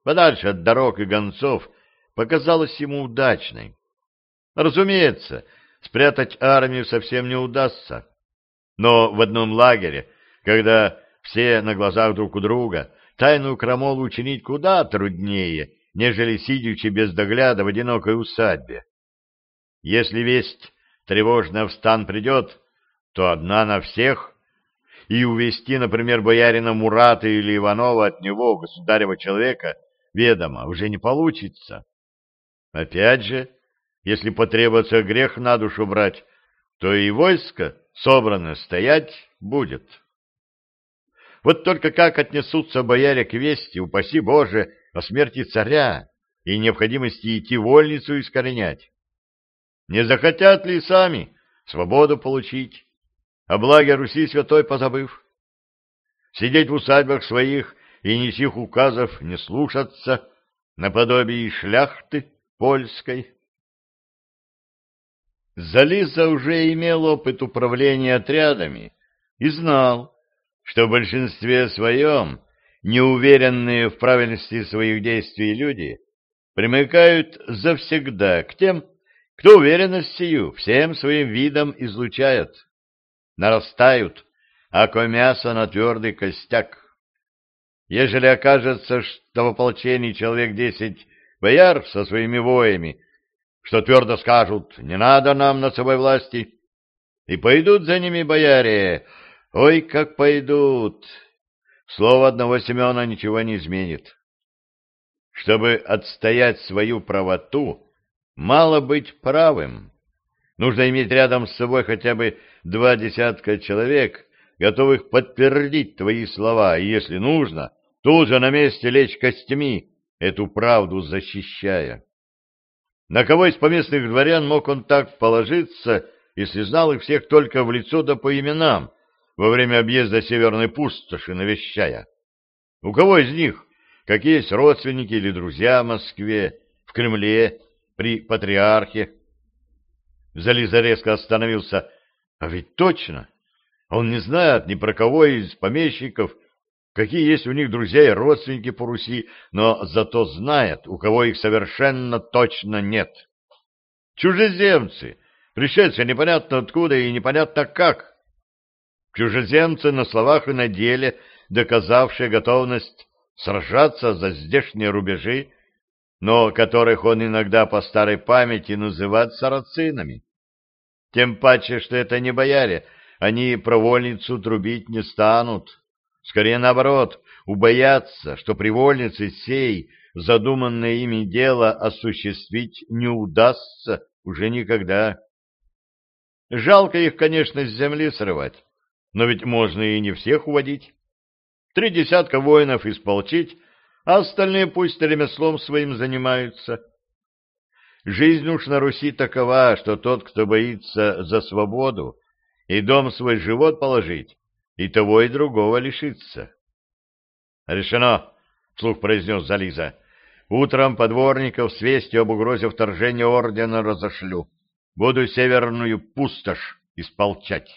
подальше от дорог и гонцов, показалась ему удачной. Разумеется, спрятать армию совсем не удастся, но в одном лагере, когда все на глазах друг у друга, тайную крамолу учинить куда труднее, нежели сидячи без догляда в одинокой усадьбе. Если весть тревожно в стан придет, то одна на всех, и увести, например, боярина Мурата или Иванова от него, государева человека, ведомо, уже не получится. Опять же, если потребуется грех на душу брать, то и войско собрано стоять будет. Вот только как отнесутся бояре к вести, упаси Боже, о смерти царя и необходимости идти вольницу искоренять? Не захотят ли сами свободу получить, о благе Руси святой позабыв? Сидеть в усадьбах своих и ничьих указов не слушаться, наподобие шляхты польской? Зализа уже имел опыт управления отрядами и знал, что в большинстве своем неуверенные в правильности своих действий люди примыкают завсегда к тем, кто уверенность сию всем своим видом излучает, нарастают, ако мясо на твердый костяк. Ежели окажется, что в ополчении человек десять бояр со своими воями, что твердо скажут «не надо нам над собой власти», и пойдут за ними бояре, Ой, как пойдут! Слово одного Семена ничего не изменит. Чтобы отстоять свою правоту, мало быть правым. Нужно иметь рядом с собой хотя бы два десятка человек, готовых подтвердить твои слова, и, если нужно, тут же на месте лечь костями, эту правду защищая. На кого из поместных дворян мог он так положиться, если знал их всех только в лицо да по именам, во время объезда северной пустоши, навещая. У кого из них, какие есть родственники или друзья в Москве, в Кремле, при патриархе? Зализа резко остановился. А ведь точно, он не знает ни про кого из помещиков, какие есть у них друзья и родственники по Руси, но зато знает, у кого их совершенно точно нет. Чужеземцы, пришедшие непонятно откуда и непонятно как, Чужеземцы на словах и на деле, доказавшие готовность сражаться за здешние рубежи, но которых он иногда по старой памяти называет сарацинами. Тем паче, что это не бояре, они про вольницу трубить не станут. Скорее наоборот, убоятся, что при сей задуманное ими дело осуществить не удастся уже никогда. Жалко их, конечно, с земли срывать, но ведь можно и не всех уводить. Три десятка воинов исполчить, а остальные пусть ремеслом своим занимаются. Жизнь уж на Руси такова, что тот, кто боится за свободу и дом свой живот положить, и того, и другого лишится. — Решено, — вслух произнес Зализа. — Утром подворников с вестью об угрозе вторжения ордена разошлю. Буду северную пустошь исполчать.